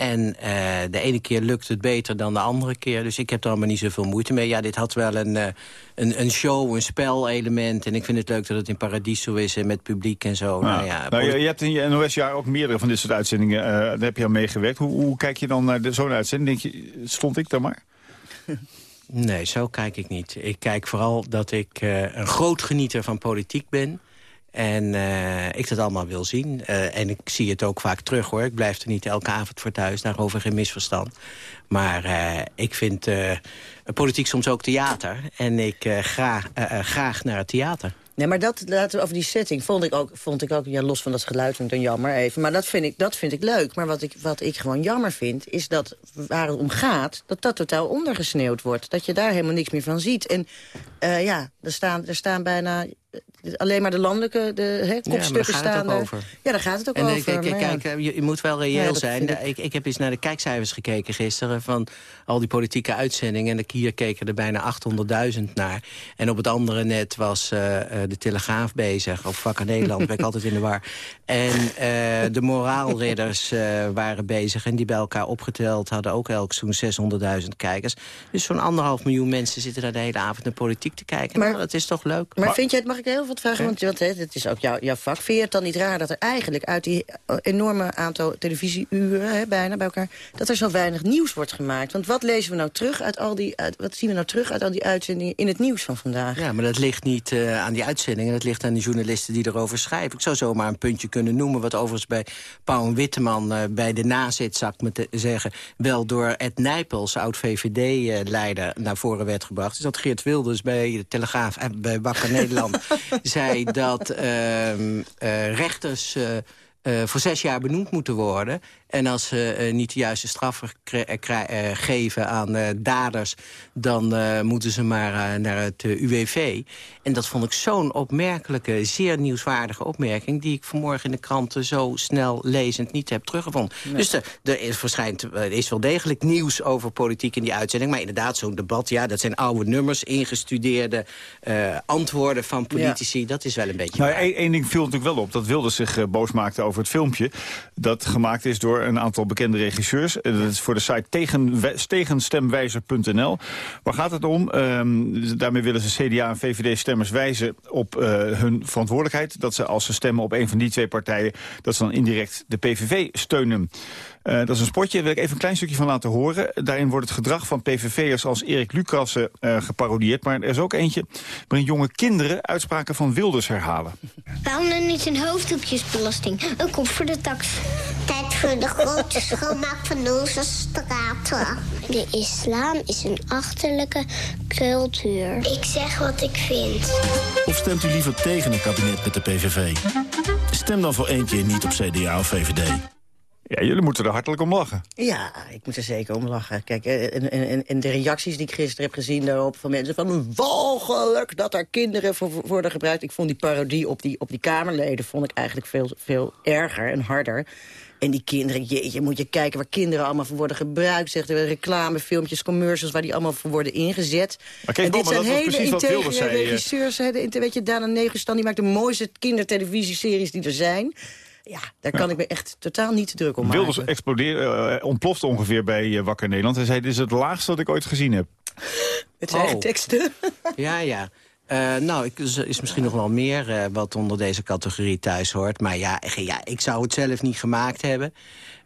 En eh, de ene keer lukt het beter dan de andere keer. Dus ik heb er allemaal niet zoveel moeite mee. Ja, dit had wel een, eh, een, een show, een spelelement. En ik vind het leuk dat het in Paradiso is en met publiek en zo. Nou, ja, nou, je, je hebt in je NOS-jaar ook meerdere van dit soort uitzendingen. eh, daar heb je aan meegewerkt. Hoe, hoe kijk je dan naar zo'n uitzending? Denk je, stond ik daar maar? Nee, zo kijk ik niet. Ik kijk vooral dat ik een groot genieter van politiek ben. En eh, ik dat allemaal wil zien. Eh, en ik zie het ook vaak terug, hoor. Ik blijf er niet elke avond voor thuis, daarover geen misverstand. Maar eh, ik vind politiek soms ook theater. En ik graag naar het theater. Nee, maar dat, laten we over die setting vond ik ook, vond ik ook ja, los van dat geluid vind dan jammer even. Maar dat vind ik, dat vind ik leuk. Maar wat ik, wat ik gewoon jammer vind, is dat waar het om gaat, dat dat totaal ondergesneeuwd wordt. Dat je daar helemaal niks meer van ziet. En ja, er staan, er staan bijna alleen maar de landelijke de, hè, Ja, kopstukken daar gaat het staan. ook er. over. Ja, daar gaat het ook En over. kijk, ja. kijk, eh, je, je moet wel reëel Ja, zijn. ik. Ik, ik heb eens naar de kijkcijfers gekeken gisteren... van al die politieke uitzendingen. En hier keken er bijna 800.000 naar. En op het andere net was eh, eh, de Telegraaf bezig. Of Wakker Nederland, ben ik altijd in de war. En de moraalridders waren bezig. En die bij elkaar opgeteld hadden ook elk zo'n 600.000 kijkers. Dus zo'n anderhalf miljoen mensen zitten daar de hele avond naar politiek te kijken. Maar- nou, dat is toch leuk. Maar vind jij het, mag ik heel wat vragen? Want, want hè, het is ook jouw, jouw vak. Vind je het dan niet raar dat er eigenlijk uit die eh, enorme aantal televisieuren, hè, bijna bij elkaar, dat er zo weinig nieuws wordt gemaakt? Want wat lezen we nou terug uit al die, uit, wat zien we nou terug uit al die uitzendingen in het nieuws van vandaag? Ja, maar dat ligt niet eh, aan die uitzendingen. Dat ligt aan de journalisten die erover schrijven. Ik zou zomaar een puntje kunnen noemen... wat overigens bij Pauw en Witteman eh, bij de nazit, zou ik me te zeggen... wel door Ed Nijpels, oud-VVD-leider, naar voren werd gebracht. Is dat Geert Wilders bij de Telegraaf en bij Wakker Nederland... zei dat ehm, eh, rechters... eh, eh, voor zes jaar benoemd moeten worden. En als ze eh, niet de juiste straffen kre- eh, eh, geven aan eh, daders... dan eh, moeten ze maar naar het UWV. En dat vond ik zo'n opmerkelijke, zeer nieuwswaardige opmerking... die ik vanmorgen in de kranten zo snel lezend niet heb teruggevonden. Nee. Dus er, er is, verschijnt, er is wel degelijk nieuws over politiek in die uitzending. Maar inderdaad, zo'n debat, ja, dat zijn oude nummers... ingestudeerde eh, antwoorden van politici. Dat is wel een beetje Nou, één ding viel natuurlijk wel op. Dat Wilders zich boos maakte over het filmpje. Dat gemaakt is door een aantal bekende regisseurs. Eh, dat is voor de site tegen, tegenstemwijzer.nl. Waar gaat het om? Ehm, daarmee willen ze CDA en VVD-stemmers wijzen op eh, hun verantwoordelijkheid. Dat ze als ze stemmen op een van die twee partijen... dat ze dan indirect de PVV steunen. Eh, dat is een spotje, daar wil ik even een klein stukje van laten horen. Daarin wordt het gedrag van PVV'ers als Erik Lucassen eh geparodieerd. Maar er is ook eentje waarin jonge kinderen uitspraken van Wilders herhalen. Waarom dan niet een hoofddoekjesbelasting? Een kop voor de tax. Tijd voor de grote schoonmaak van onze straten. De islam is een achterlijke cultuur. Ik zeg wat ik vind. Of stemt u liever tegen een kabinet met de PVV? Stem dan voor één keer niet op CDA of VVD. Ja, jullie moeten er hartelijk om lachen. Ja, ik moet er zeker om lachen. Kijk, eh, en, en, en de reacties die ik gisteren heb gezien daarop van mensen... van walgelijk dat daar kinderen voor voor worden gebruikt. Ik vond die parodie op die, op die Kamerleden vond ik eigenlijk veel, veel erger en harder. En die kinderen, jeetje, moet je kijken waar kinderen allemaal voor worden gebruikt. Zegt er reclamefilmpjes, commercials waar die allemaal voor worden ingezet. Maar kijk, en dit zijn hele precies wat Wilders integere zei, eh. regisseurs. hè, de- Weet je, Dana Negerstan, die maakt de mooiste kindertelevisieseries die er zijn. Ja, daar kan ik me echt totaal niet te druk om maken. Wilders explodeerde, eh, ontplofte ongeveer bij eh, Wakker Nederland. Hij zei, dit is het laagste dat ik ooit gezien heb. Met zijn eigen Oh. teksten. Ja, ja. Eh, nou, ik, is misschien nog wel meer eh, wat onder deze categorie thuis hoort. Maar ja, ja ik zou het zelf niet gemaakt hebben.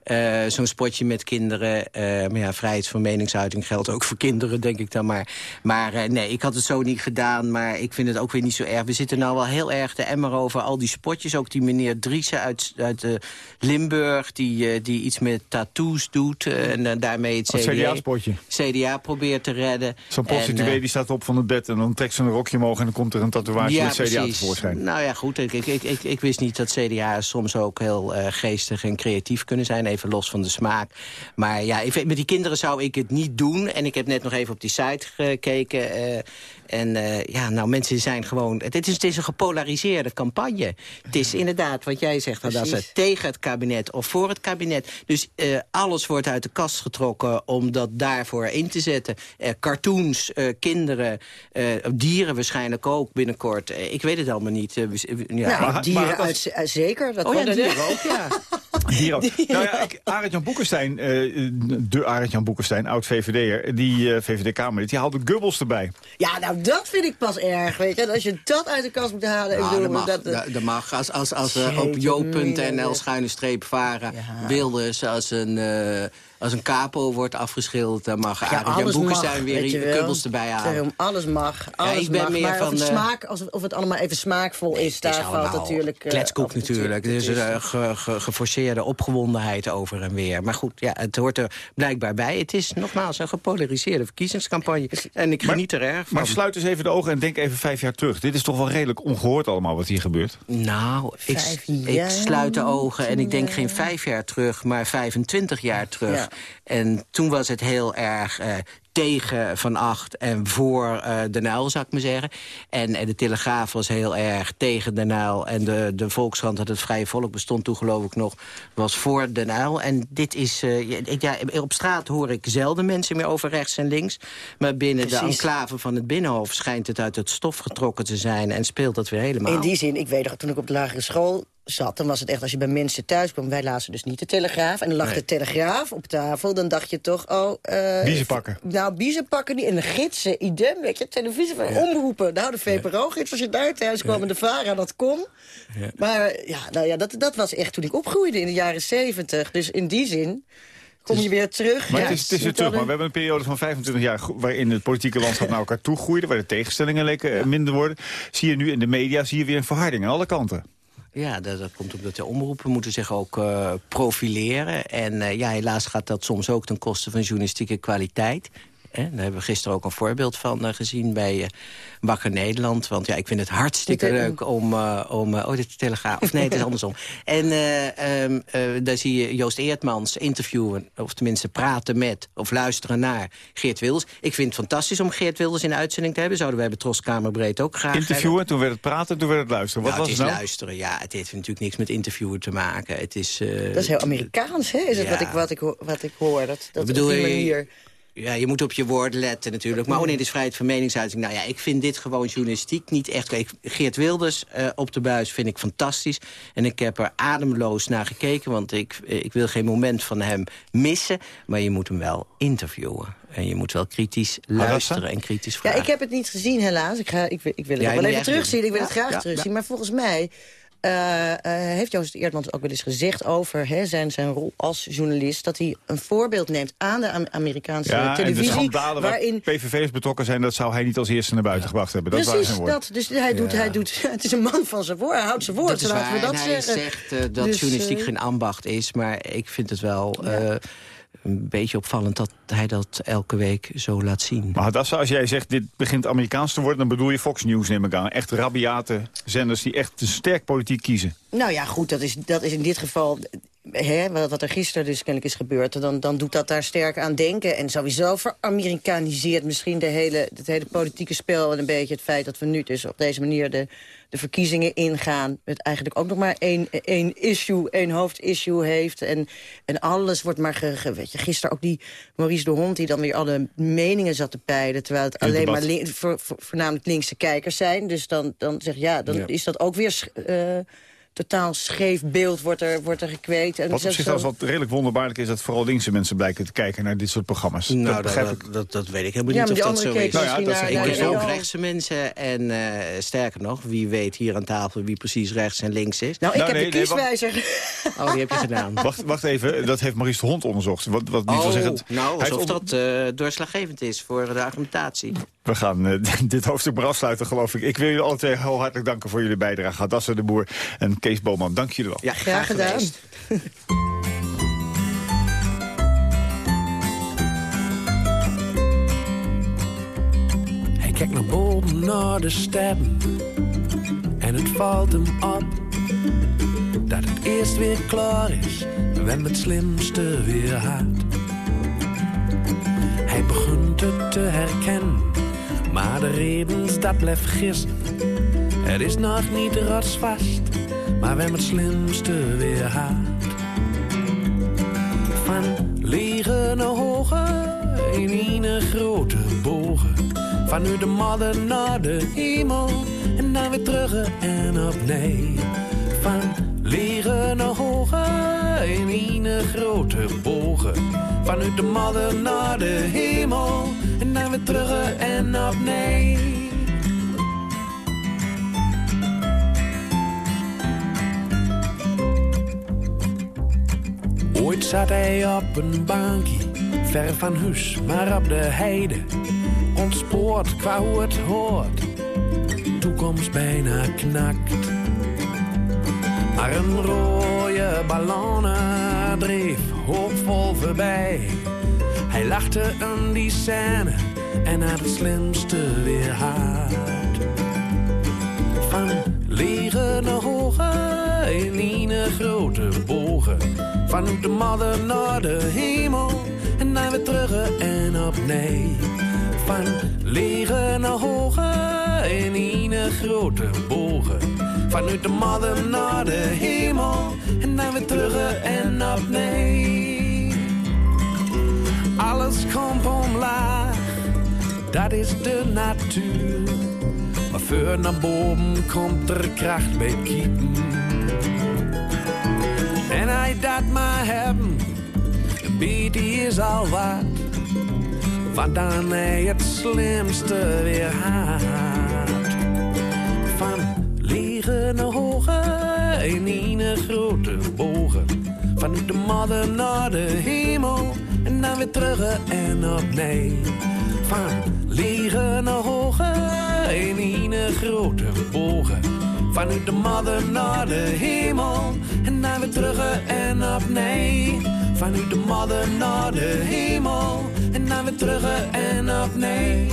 Eh, Zo'n spotje met kinderen. eh, maar ja, vrijheid van meningsuiting geldt ook voor kinderen, denk ik dan maar. Maar eh, nee, ik had het zo niet gedaan. Maar ik vind het ook weer niet zo erg. We zitten nou wel heel erg te emmer over al die spotjes. Ook die meneer Driessen uit, uit Limburg... Die, die iets met tattoos doet. en daarmee het CDA, CDA-spotje. CDA probeert te redden. Zo'n prostituee die staat op van het bed en dan trekt ze een rokje omhoog... en dan komt er een tatoeage met CDA tevoorschijn. Nou ja, goed. Ik, ik, ik, ik, ik wist niet dat CDA soms ook heel geestig en creatief kunnen zijn. Even los van de smaak. Maar ja, ik, met die kinderen zou ik het niet doen. En ik heb net nog even op die site gekeken. eh, en eh, ja, nou, mensen zijn gewoon... Het is, het is een gepolariseerde campagne. Het is inderdaad, wat jij zegt, dat ze tegen het kabinet of voor het kabinet. Dus eh, alles wordt uit de kast getrokken om dat daarvoor in te zetten. Eh, cartoons, eh, kinderen, eh, dieren waarschijnlijk ook binnenkort. Ik weet het allemaal niet. Ja. Nou, dieren uit, uit- zeker. Dat Oh ja, dieren ook, ja. Nou ja, ik- Arend-Jan Boekenstein, eh, de Arend-Jan Boekenstein, oud-VVD'er... die eh, VVD-Kamerlid, die haalde Gubbels erbij. Ja, nou dat vind ik pas erg, weet je. Als je dat uit de kast moet halen... ik Nou, bedoel, dat, mag, dat, dat, dat mag. Als, als, als op jo.nl schuine streep varen... Wilders als een, eh, als een capo wordt afgeschilderd... dan mag ja, alles Boekenstein mag, weer kubbels erbij halen. Alles mag, alles ik ben mag. meer maar van of, het de- smaak, of het allemaal even smaakvol is, daar valt natuurlijk... eh, kletskoek en natuurlijk. Er is- een ge, ge- geforceerde opgewondenheid over en weer. Maar goed, ja, het hoort er blijkbaar bij. Het is nogmaals een gepolariseerde verkiezingscampagne. En ik geniet er erg van. Maar sluit eens even de ogen en denk even vijf jaar terug. Dit is toch wel redelijk ongehoord allemaal wat hier gebeurt? Nou, ik, ik sluit de ogen en ik denk geen vijf jaar terug, maar 25 jaar terug. Ja. En toen was het heel erg eh, tegen Van Acht en voor eh de Nuil, zou ik maar zeggen. En, eh, de Telegraaf was heel erg tegen de Nuil. En de, de Volkskrant, dat het Vrije Volk bestond toen geloof ik nog, was voor de Nuil. En dit is, ja, ik- ja, op straat hoor ik zelden mensen meer over rechts en links. Maar binnen de enclave van het Binnenhof schijnt het uit het stof getrokken te zijn. En speelt dat weer helemaal. In die zin, ik weet nog, toen ik op de lagere school zat... dan was het echt, als je bij mensen thuis kwam... wij lazen dus niet de Telegraaf. En dan lag Nee. de Telegraaf op tafel. Dan dacht je toch, oh... Biezen pakken. Nou, biezen pakken niet. En de gidsen, idem, weet je, televisie omroepen. Nou, de VPRO-gids, als je daar thuis kwam en de VARA, dat kon. Maar ja, nou ja, dat, dat was echt toen ik opgroeide in de jaren zeventig. Dus in die zin kom je weer terug. Maar Ja, het is, het is weer niet terug. Maar we hebben een periode van 25 jaar... waarin het politieke landschap naar elkaar toe groeide... waar de tegenstellingen leken eh, minder worden. Zie je nu in de media zie je weer een verharding aan alle kanten. Ja, dat, dat komt omdat de omroepen moeten zich ook eh, profileren. En eh, ja, helaas gaat dat soms ook ten koste van journalistieke kwaliteit. Hè? Daar hebben we gisteren ook een voorbeeld van eh, gezien bij uh, Wakker Nederland. Want ja, ik vind het hartstikke leuk om... Uh, om oh, dit is de Telegraaf. Of nee, het is andersom. En um, daar zie je Joost Eertmans interviewen... of tenminste praten met of luisteren naar Geert Wilders. Ik vind het fantastisch om Geert Wilders in de uitzending te hebben. Zouden wij bij Troskamerbreed ook graag Interviewen, toen werd het praten, toen werd het luisteren. Wat nou, was het is nou? luisteren, ja. Het heeft natuurlijk niks met interviewen te maken. Het is, dat is heel Amerikaans, hè? Is het wat, ik, wat, ik, wat ik hoor? Dat, dat bedoel, op die manier... Ja, je moet op je woorden letten natuurlijk. Maar oh nee, het is vrijheid van meningsuiting. Nou ja, ik vind dit gewoon journalistiek niet echt... Geert Wilders uh, op de buis vind ik fantastisch. En ik heb er ademloos naar gekeken. Want ik, ik wil geen moment van hem missen. Maar je moet hem wel interviewen. En je moet wel kritisch luisteren en kritisch vragen. Ja, ik heb het niet gezien helaas. Ik, ga, ik, ik wil het ja, wel even terugzien. Ik wil ja, het graag ja, terugzien. Maar volgens mij uh, uh, heeft Joost Eerdmans ook wel eens gezegd over hè, zijn, zijn rol als journalist... dat hij een voorbeeld neemt aan de Amerikaanse ja, televisie. En de schandalen waarin PVV'ers betrokken zijn... dat zou hij niet als eerste naar buiten gebracht hebben. Dat Precies, dat. Dus hij doet, hij doet, het is een man van zijn woord. Hij houdt zijn woord, dat is laten we dat en zeggen. Hij zegt uh, dat dus, journalistiek geen ambacht is, maar ik vind het wel... Ja een beetje opvallend dat hij dat elke week zo laat zien. Maar dat, als jij zegt, dit begint Amerikaans te worden... dan bedoel je Fox News, neem ik aan. Echt rabiate zenders die echt sterk politiek kiezen. Nou ja, goed, dat is, dat is in dit geval... Hè, wat er gisteren dus kennelijk is gebeurd... Dan, dan doet dat daar sterk aan denken. En sowieso veramerikaniseert misschien de hele, het hele politieke spel... en een beetje het feit dat we nu dus op deze manier... de, de verkiezingen ingaan... met eigenlijk ook nog maar één, één issue, één hoofdissue heeft. En, en alles wordt maar... Ge, weet je, gisteren ook die Maurice de Hond... die dan weer alle meningen zat te peilen... terwijl het alleen maar link, voor, voor, voornamelijk linkse kijkers zijn. Dus dan, dan zeg ja, dan ja. is dat ook weer... Uh, totaal scheef beeld wordt er, wordt er gekweekt. En wat op zich wat redelijk wonderbaarlijk is... dat vooral linkse mensen blijken te kijken naar dit soort programma's. Nou, dat, begrijp dat, ik. dat, dat, weet ik helemaal niet of dat zo is. Nou ja, dat ik ken ook rechtse mensen. En uh, sterker nog, wie weet hier aan tafel wie precies rechts en links is. Nou, ik nou, heb nee, de kieswijzer. Nee, oh, die heb je gedaan. Wacht, wacht even, dat heeft Maurice de Hond onderzocht. Wat, wat niet oh, wil zeggen, nou, alsof dat uh, doorslaggevend is voor de argumentatie. We gaan uh, dit hoofdstuk maar afsluiten, geloof ik. Ik wil jullie alle twee heel hartelijk danken voor jullie bijdrage. Hadassah de Boer en Kees Boman, dank jullie wel. Ja, graag gedaan. Hij kijkt naar boven, naar de sterren. En het valt hem op. Dat het eerst weer klaar is. Wanneer het slimste weer haat. Hij begint het te herkennen. Maar de reden dat blijft gissen. Het is nog niet rotsvast maar we hebben het slimste weer haat. Van naar hoge, in een grote bogen. Van nu de modder naar de hemel, en dan weer terug en opnieuw. Van lege naar hoge, in een grote bogen. Van nu de modder naar de hemel, en dan weer terug en opnieuw. Ooit zat hij op een bankje, ver van huis, maar op de heide. Ontspoord qua hoe het hoort, toekomst bijna knakt. Maar een rode ballon dreef hoopvol voorbij. Hij lachte om die scène en had het slimste weer haat. Van naar hoge in een grote bogen. Van de modder naar de hemel en dan weer terug en opnieuw. Van lege naar hoge in een grote bogen. Vanuit de modder naar de hemel en dan weer terug en opnieuw. Alles komt omlaag, dat is de natuur. Maar voor naar boven komt er kracht bij kiepen. En hij dat maar hebben, een beetje is al wat. Wat dan hij het slimste weer haat. Van naar hoge, in een grote bogen. Van de modder naar de hemel, en dan weer terug en opnieuw. Van lege naar hoge, in een grote bogen. Vanuit de modder naar de hemel en dan weer terug en opnieuw. Vanuit de modder naar de hemel En dan weer terug en op nee.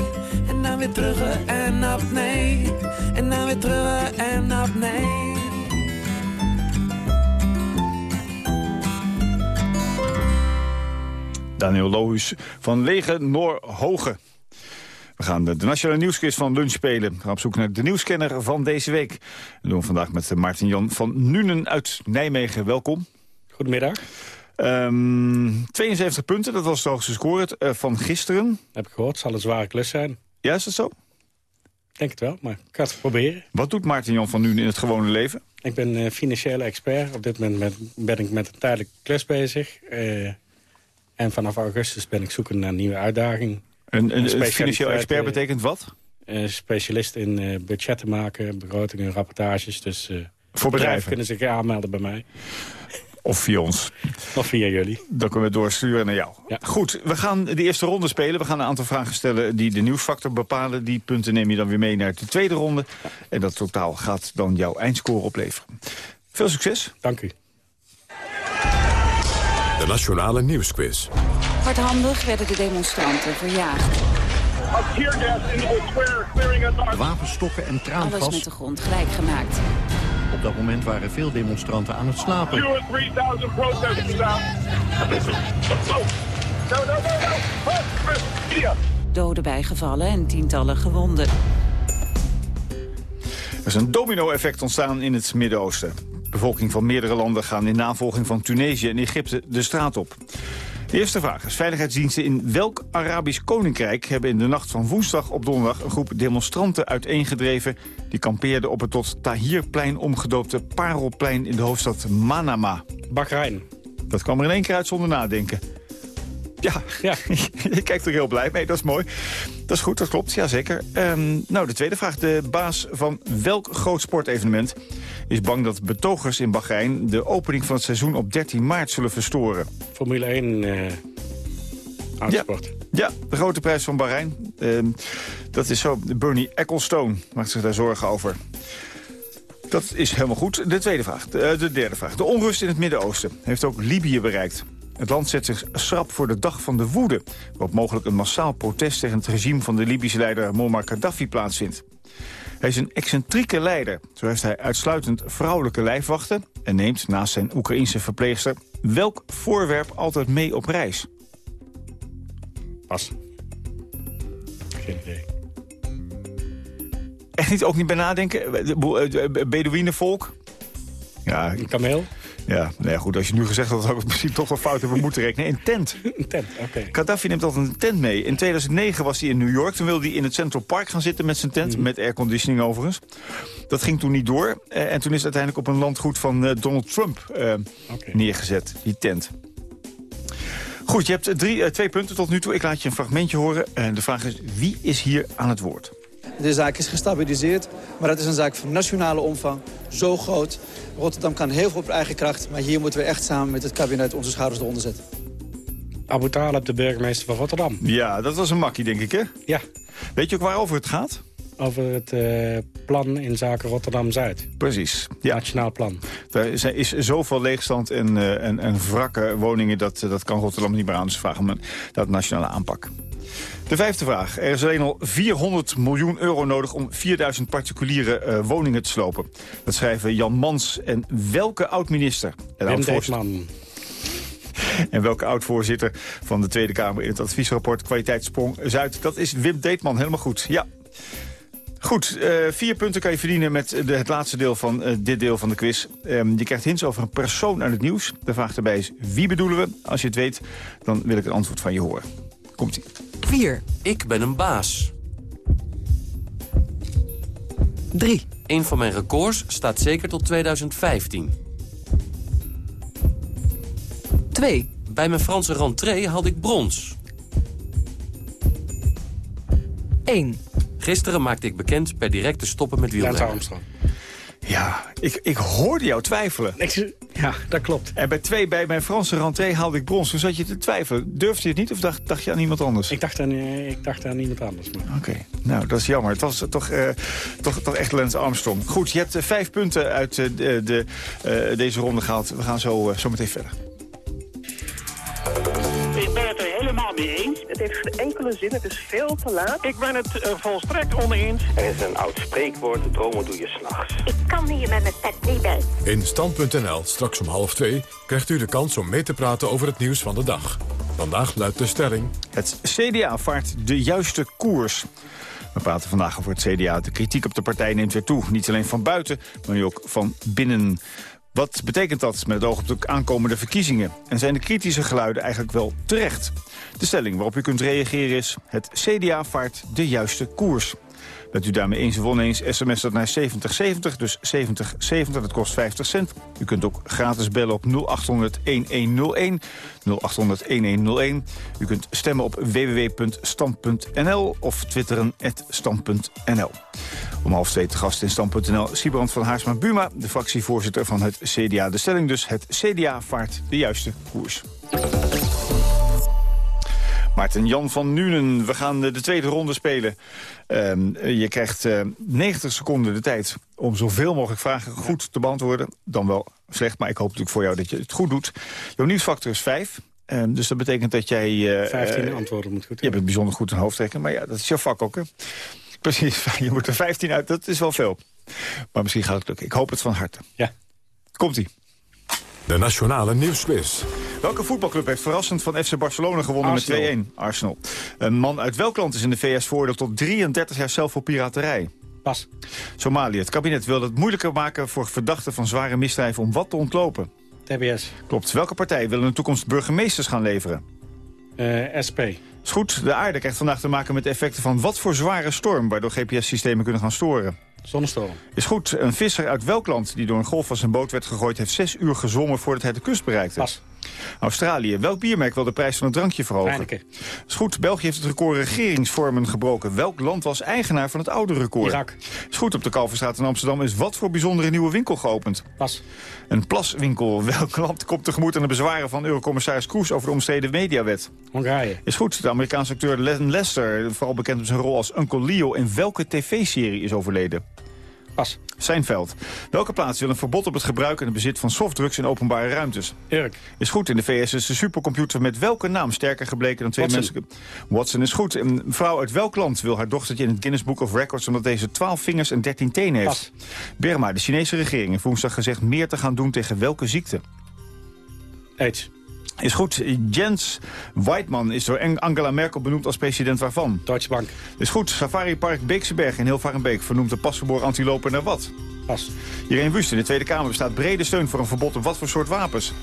En dan weer terug en op nee. En dan weer terug en op Daniel Lohuis van Lege Noorhoge. We gaan de, nationale nieuwsquiz van lunch spelen. We gaan op zoek naar de nieuwscanner van deze week. Dat doen we vandaag met Maarten Jan van Nuenen uit Nijmegen. Welkom. Goedemiddag. Ehm 72 punten, dat was de hoogste score eh, van gisteren. Heb ik gehoord, zal een zware klus zijn. Ja, is dat zo? Ik denk het wel, maar ik ga het proberen. Wat doet Maarten Jan van Nuenen in het gewone leven? Ik ben eh, financiële expert. Op dit moment ben ik met een tijdelijke klus bezig. Eh, en vanaf augustus ben ik zoekend naar een nieuwe uitdaging. Een, een, financieel expert eh, betekent wat? eh, specialist in eh, budgetten maken, begrotingen, rapportages. Dus Voor bedrijven? kunnen zich aanmelden bij mij. Of via ons. Of via jullie. Dan kunnen we doorsturen naar jou. Goed, we gaan de eerste ronde spelen. We gaan een aantal vragen stellen die de nieuwsfactor bepalen. Die punten neem je dan weer mee naar de tweede ronde. En dat totaal gaat dan jouw eindscore opleveren. Veel succes. Dank u. De Nationale Nieuwsquiz. Hardhandig werden de demonstranten verjaagd. Wapenstokken en Alles traangas. met de grond gelijk gemaakt. Op dat moment waren veel demonstranten aan het slapen. Two or 3,000 protesters out. No, no, no, no. Oh. Doden bijgevallen en tientallen gewonden. Er is een domino-effect ontstaan in het Midden-Oosten. Bevolking van meerdere landen gaan in navolging van Tunesië en Egypte de straat op. De eerste vraag is, veiligheidsdiensten in welk Arabisch koninkrijk... hebben in de nacht van woensdag op donderdag een groep demonstranten uiteengedreven... die kampeerden op het tot Tahirplein omgedoopte Parelplein in de hoofdstad Manama. Bahrein. Dat kwam er in één keer uit zonder nadenken. Ja, ja. je kijkt er heel blij mee, dat is mooi. Dat is goed, dat klopt, jazeker. Ehm nou, de tweede vraag. De baas van welk groot sportevenement is bang dat betogers in Bahrein... de opening van het seizoen op 13 maart zullen verstoren? Formule 1 eh autosport. Ja, de grote prijs van Bahrein. Ehm, dat is zo. Bernie Ecclestone maakt zich daar zorgen over. Dat is helemaal goed. De tweede vraag. De, eh, de derde vraag. De onrust in het Midden-Oosten heeft ook Libië bereikt. Het land zet zich schrap voor de dag van de woede... waarop mogelijk een massaal protest tegen het regime van de Libische leider Muammar Gaddafi plaatsvindt. Hij is een excentrieke leider. Zo heeft hij uitsluitend vrouwelijke lijfwachten... en neemt naast zijn Oekraïense verpleegster... welk voorwerp altijd mee op reis? Pas. Geen idee. Echt niet, ook niet bij nadenken? Bedouinenvolk? Ja. Een kameel? Ja, nou ja, goed, als je nu gezegd had, had ik misschien toch wel fout hebben moeten rekenen. Een tent. Een tent, oké. Gaddafi neemt altijd een tent mee. In 2009 was hij in New York. Toen wilde hij in het Central Park gaan zitten met zijn tent. Met airconditioning overigens. Dat ging toen niet door. Eh, en toen is het uiteindelijk op een landgoed van eh, Donald Trump eh, neergezet. Die tent. Goed, je hebt drie, twee punten tot nu toe. Ik laat je een fragmentje horen. En de vraag is, wie is hier aan het woord? De zaak is gestabiliseerd, maar het is een zaak van nationale omvang. Zo groot. Rotterdam kan heel veel op eigen kracht, maar hier moeten we echt samen met het kabinet onze schouders eronder zetten. Abu Talib, de burgemeester van Rotterdam. Ja, dat was een makkie, denk ik, hè? Ja. Weet je ook waarover het gaat? Over het eh, plan in zaken Rotterdam-Zuid. Precies. Ja. Nationaal plan. Er is zoveel leegstand en, eh, en, en wrakke woningen... Dat, dat kan Rotterdam niet meer aan. Dus vragen om een dat nationale aanpak. De vijfde vraag. Er is alleen al 400 miljoen euro nodig om 4000 particuliere eh, woningen te slopen. Dat schrijven Jan Mans en welke oud-minister? en Wim Deetman. En welke oud-voorzitter van de Tweede Kamer in het adviesrapport Kwaliteitssprong Zuid? Dat is Wim Deetman, helemaal goed. Ja. Goed, eh, vier punten kan je verdienen met de, het laatste deel van eh, dit deel van de quiz. Ehm, je krijgt hints over een persoon uit het nieuws. De vraag erbij is, wie bedoelen we? Als je het weet, dan wil ik het antwoord van je horen. Komt-ie. 4. Ik ben een baas. 3. Een van mijn records staat zeker tot 2015. 2. Bij mijn Franse rentree had ik brons. 1. Gisteren maakte ik bekend per direct te stoppen met Lance wielrennen. Ja, ik, ik hoorde jou twijfelen. ja, dat klopt. En bij twee, bij mijn Franse rentree haalde ik brons. Toen zat je te twijfelen. Durfde je het niet of dacht, dacht je aan iemand anders? Ik dacht aan, eh, ik dacht aan iemand anders. maar- Oké, nou dat is jammer. Het was toch, eh, toch, toch echt Lance Armstrong. Goed, je hebt eh, vijf punten uit de, de, eh, deze ronde gehaald. We gaan zo, zo meteen verder. Ik ben het er helemaal mee eens. Het heeft geen enkele zin. Het is veel te laat. Ik ben het eh, volstrekt oneens. Er is een oud spreekwoord, dromen doe je s'nachts. Ik kan hier met mijn pet niet bij. In Stand.nl, straks om half twee, krijgt u de kans om mee te praten over het nieuws van de dag. Vandaag luidt de stelling... Het CDA vaart de juiste koers. We praten vandaag over het CDA. De kritiek op de partij neemt weer toe. Niet alleen van buiten, maar nu ook van binnen. Wat betekent dat met het oog op de aankomende verkiezingen? En zijn de kritische geluiden eigenlijk wel terecht? De stelling waarop u kunt reageren is... het CDA vaart de juiste koers. Bent u daarmee eens of oneens, sms dat naar 7070, dus 7070, dat kost 50 cent. U kunt ook gratis bellen op 0800-1101, 0800-1101. U kunt stemmen op www.stand.nl of twitteren stand.nl. Om half twee te gast in stand.nl Siebrand van Haarsma-Buma... de fractievoorzitter van het CDA. De stelling dus, het CDA vaart de juiste koers. Maarten Jan van Nuenen, we gaan de tweede ronde spelen. Ehm, je krijgt uh, 90 seconden de tijd om zoveel mogelijk vragen goed te beantwoorden. Dan wel slecht, maar ik hoop natuurlijk voor jou dat je het goed doet. Jouw nieuwsfactor is 5. Um, dus dat betekent dat jij... Uh, 15 antwoorden moet goed Je bent bijzonder goed een hoofdtrekken, maar ja, dat is jouw vak ook, hè? Precies, je moet er 15 uit, dat is wel veel. Maar misschien gaat het lukken. Ik hoop het van harte. Ja. Komt-ie. De Nationale Nieuwsquiz. Welke voetbalclub heeft verrassend van FC Barcelona gewonnen Arsenal. met 2-1? Arsenal. Een man uit welk land is in de VS veroordeeld tot 33 jaar cel voor piraterij? Pas. Somalië. Het kabinet wil het moeilijker maken voor verdachten van zware misdrijven om wat te ontlopen. TBS. Klopt. Welke partij wil in de toekomst burgemeesters gaan leveren? Uh, SP. Is goed. De aarde krijgt vandaag te maken met de effecten van wat voor zware storm... waardoor GPS-systemen kunnen gaan storen. Zonnestorm. Is goed. Een visser uit welk land die door een golf van zijn boot werd gegooid... heeft zes uur gezwommen voordat hij de kust bereikte? Pas. Australië. Welk biermerk wil de prijs van een drankje verhogen? Heineken. Is goed. België heeft het record regeringsvormen gebroken. Welk land was eigenaar van het oude record? Irak. Is goed. Op de Kalverstraat in Amsterdam is wat voor bijzondere nieuwe winkel geopend? Pas. Een plaswinkel. Welk land komt tegemoet aan de bezwaren van Eurocommissaris Kroes over de omstreden mediawet? Hongarije. Is goed. De Amerikaanse acteur Len Lester, vooral bekend om zijn rol als Uncle Leo... in welke tv-serie is overleden? Pas. Seinfeld. Welke plaats wil een verbod op het gebruik en het bezit van softdrugs in openbare ruimtes? Urk. Is goed. In de VS is de supercomputer met welke naam sterker gebleken dan twee mensen? Watson is goed. Een vrouw uit welk land wil haar dochtertje in het Guinness Book of Records... omdat deze 12 vingers en 13 tenen heeft? Pas. Burma, de Chinese regering, heeft woensdag gezegd meer te gaan doen tegen welke ziekte? AIDS. Is goed. Jens Weidmann is door Angela Merkel benoemd als president waarvan? Deutsche Bank. Is goed. Safari Park Beekseberg in Hilvarenbeek vernoemt de pasgeboren antilopen naar wat? Pas. Irene Wust in de Tweede Kamer bestaat brede steun voor een verbod op wat voor soort wapens?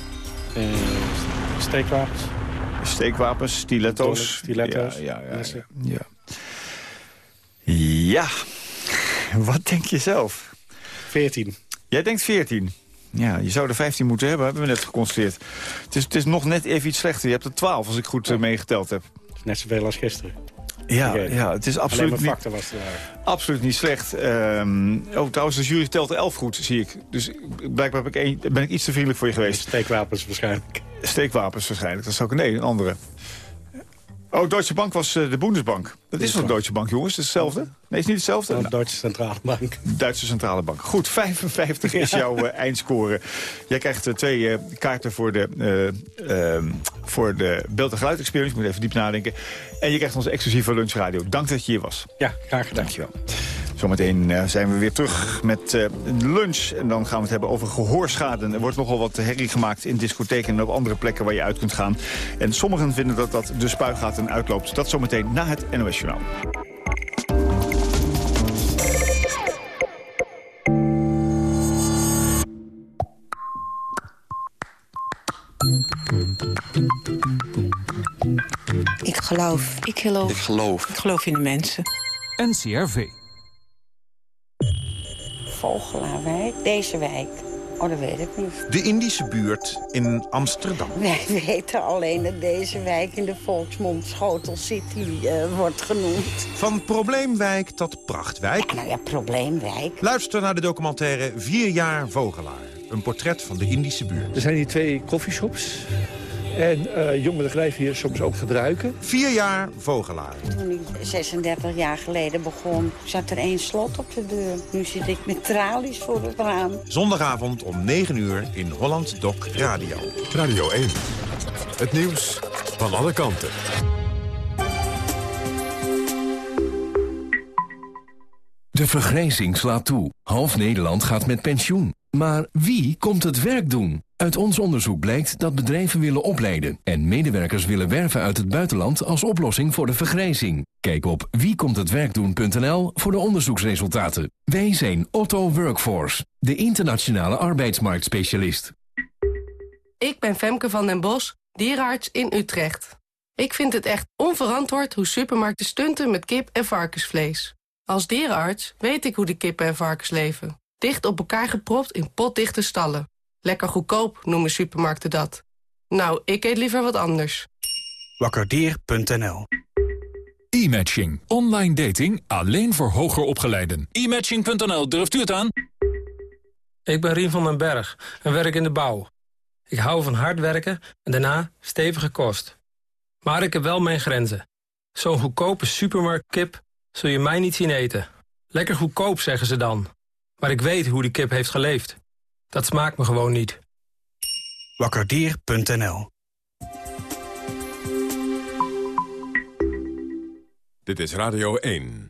Uh, steekwapens. Steekwapens, stiletto's. Stiletto's. Ja, ja, ja, ja. Ja. Wat denk je zelf? 14. Jij denkt 14. Ja, je zou er 15 moeten hebben, hebben we net geconstateerd. Het is, het is nog net even iets slechter. Je hebt er 12 als ik goed eh, meegeteld heb. Net zoveel als gisteren. Ja, ja, het is absoluut niet, was absoluut niet slecht. Ehm, oh, trouwens, de jury telt er 11 goed, zie ik. Dus blijkbaar heb ik ben ik iets te vriendelijk voor je geweest. Steekwapens waarschijnlijk. Steekwapens waarschijnlijk, dat zou ik... Nee, een andere. Oh, Deutsche Bank was eh, de Bundesbank. Dat is toch Deutsche Bank, jongens? Het is hetzelfde? Nee, het is niet hetzelfde? De Nou, Duitse Centrale Bank. Duitse Centrale Bank. Goed, 55 is jouw eh, eindscore. Jij krijgt eh, twee kaarten voor de, eh, ehm, voor de beeld- en geluid experience. Ik moet even diep nadenken. En je krijgt onze exclusieve lunchradio. Dank dat je hier was. Ja, graag gedaan. Dankjewel. Zometeen eh, zijn we weer terug met eh, lunch. En dan gaan we het hebben over gehoorschade. Er wordt nogal wat herrie gemaakt in discotheken en op andere plekken waar je uit kunt gaan. En sommigen vinden dat dat de spuigaten uitloopt. Dat zometeen na het NOS Journaal. Ik geloof. Ik geloof. Ik geloof. Ik geloof in de mensen. NCRV. Vogelaarwijk. Deze wijk. Oh, dat weet ik niet. De Indische buurt in Amsterdam. Wij weten alleen dat deze wijk in de volksmond Schotel City eh, wordt genoemd. Van probleemwijk tot prachtwijk. Nou ja, probleemwijk. Luister naar de documentaire Vier jaar Vogelaar. Een portret van de Indische buurt. Er zijn hier twee koffieshops. En eh, jongeren blijven hier soms ook gebruiken. Vier jaar vogelaar. Toen ik 36 jaar geleden begon, zat er één slot op de deur. Nu zit ik met tralies voor het raam. Zondagavond om 9 uur in Holland Doc Radio. Radio 1. Het nieuws van alle kanten. De vergrijzing slaat toe. Half Nederland gaat met pensioen. Maar wie komt het werk doen? Uit ons onderzoek blijkt dat bedrijven willen opleiden... en medewerkers willen werven uit het buitenland als oplossing voor de vergrijzing. Kijk op wiekomthetwerkdoen.nl voor de onderzoeksresultaten. Wij zijn Otto Workforce, de internationale arbeidsmarktspecialist. Ik ben Femke van den Bos, dierenarts in Utrecht. Ik vind het echt onverantwoord hoe supermarkten stunten met kip en varkensvlees. Als dierenarts weet ik hoe de kippen en varkens leven. Dicht op elkaar gepropt in potdichte stallen. Lekker goedkoop noemen supermarkten dat. Nou, ik eet liever wat anders. Wakkerdier.nl E-matching. Online dating alleen voor hoger opgeleiden. E-matching.nl, durft u het aan? Ik ben Rien van den Berg en werk in de bouw. Ik hou van hard werken en daarna stevige kost. Maar ik heb wel mijn grenzen. Zo'n goedkope supermarktkip zul je mij niet zien eten. Lekker goedkoop, zeggen ze dan. Maar ik weet hoe die kip heeft geleefd. Dat smaakt me gewoon niet. Wakkerdier.nl Dit is Radio 1.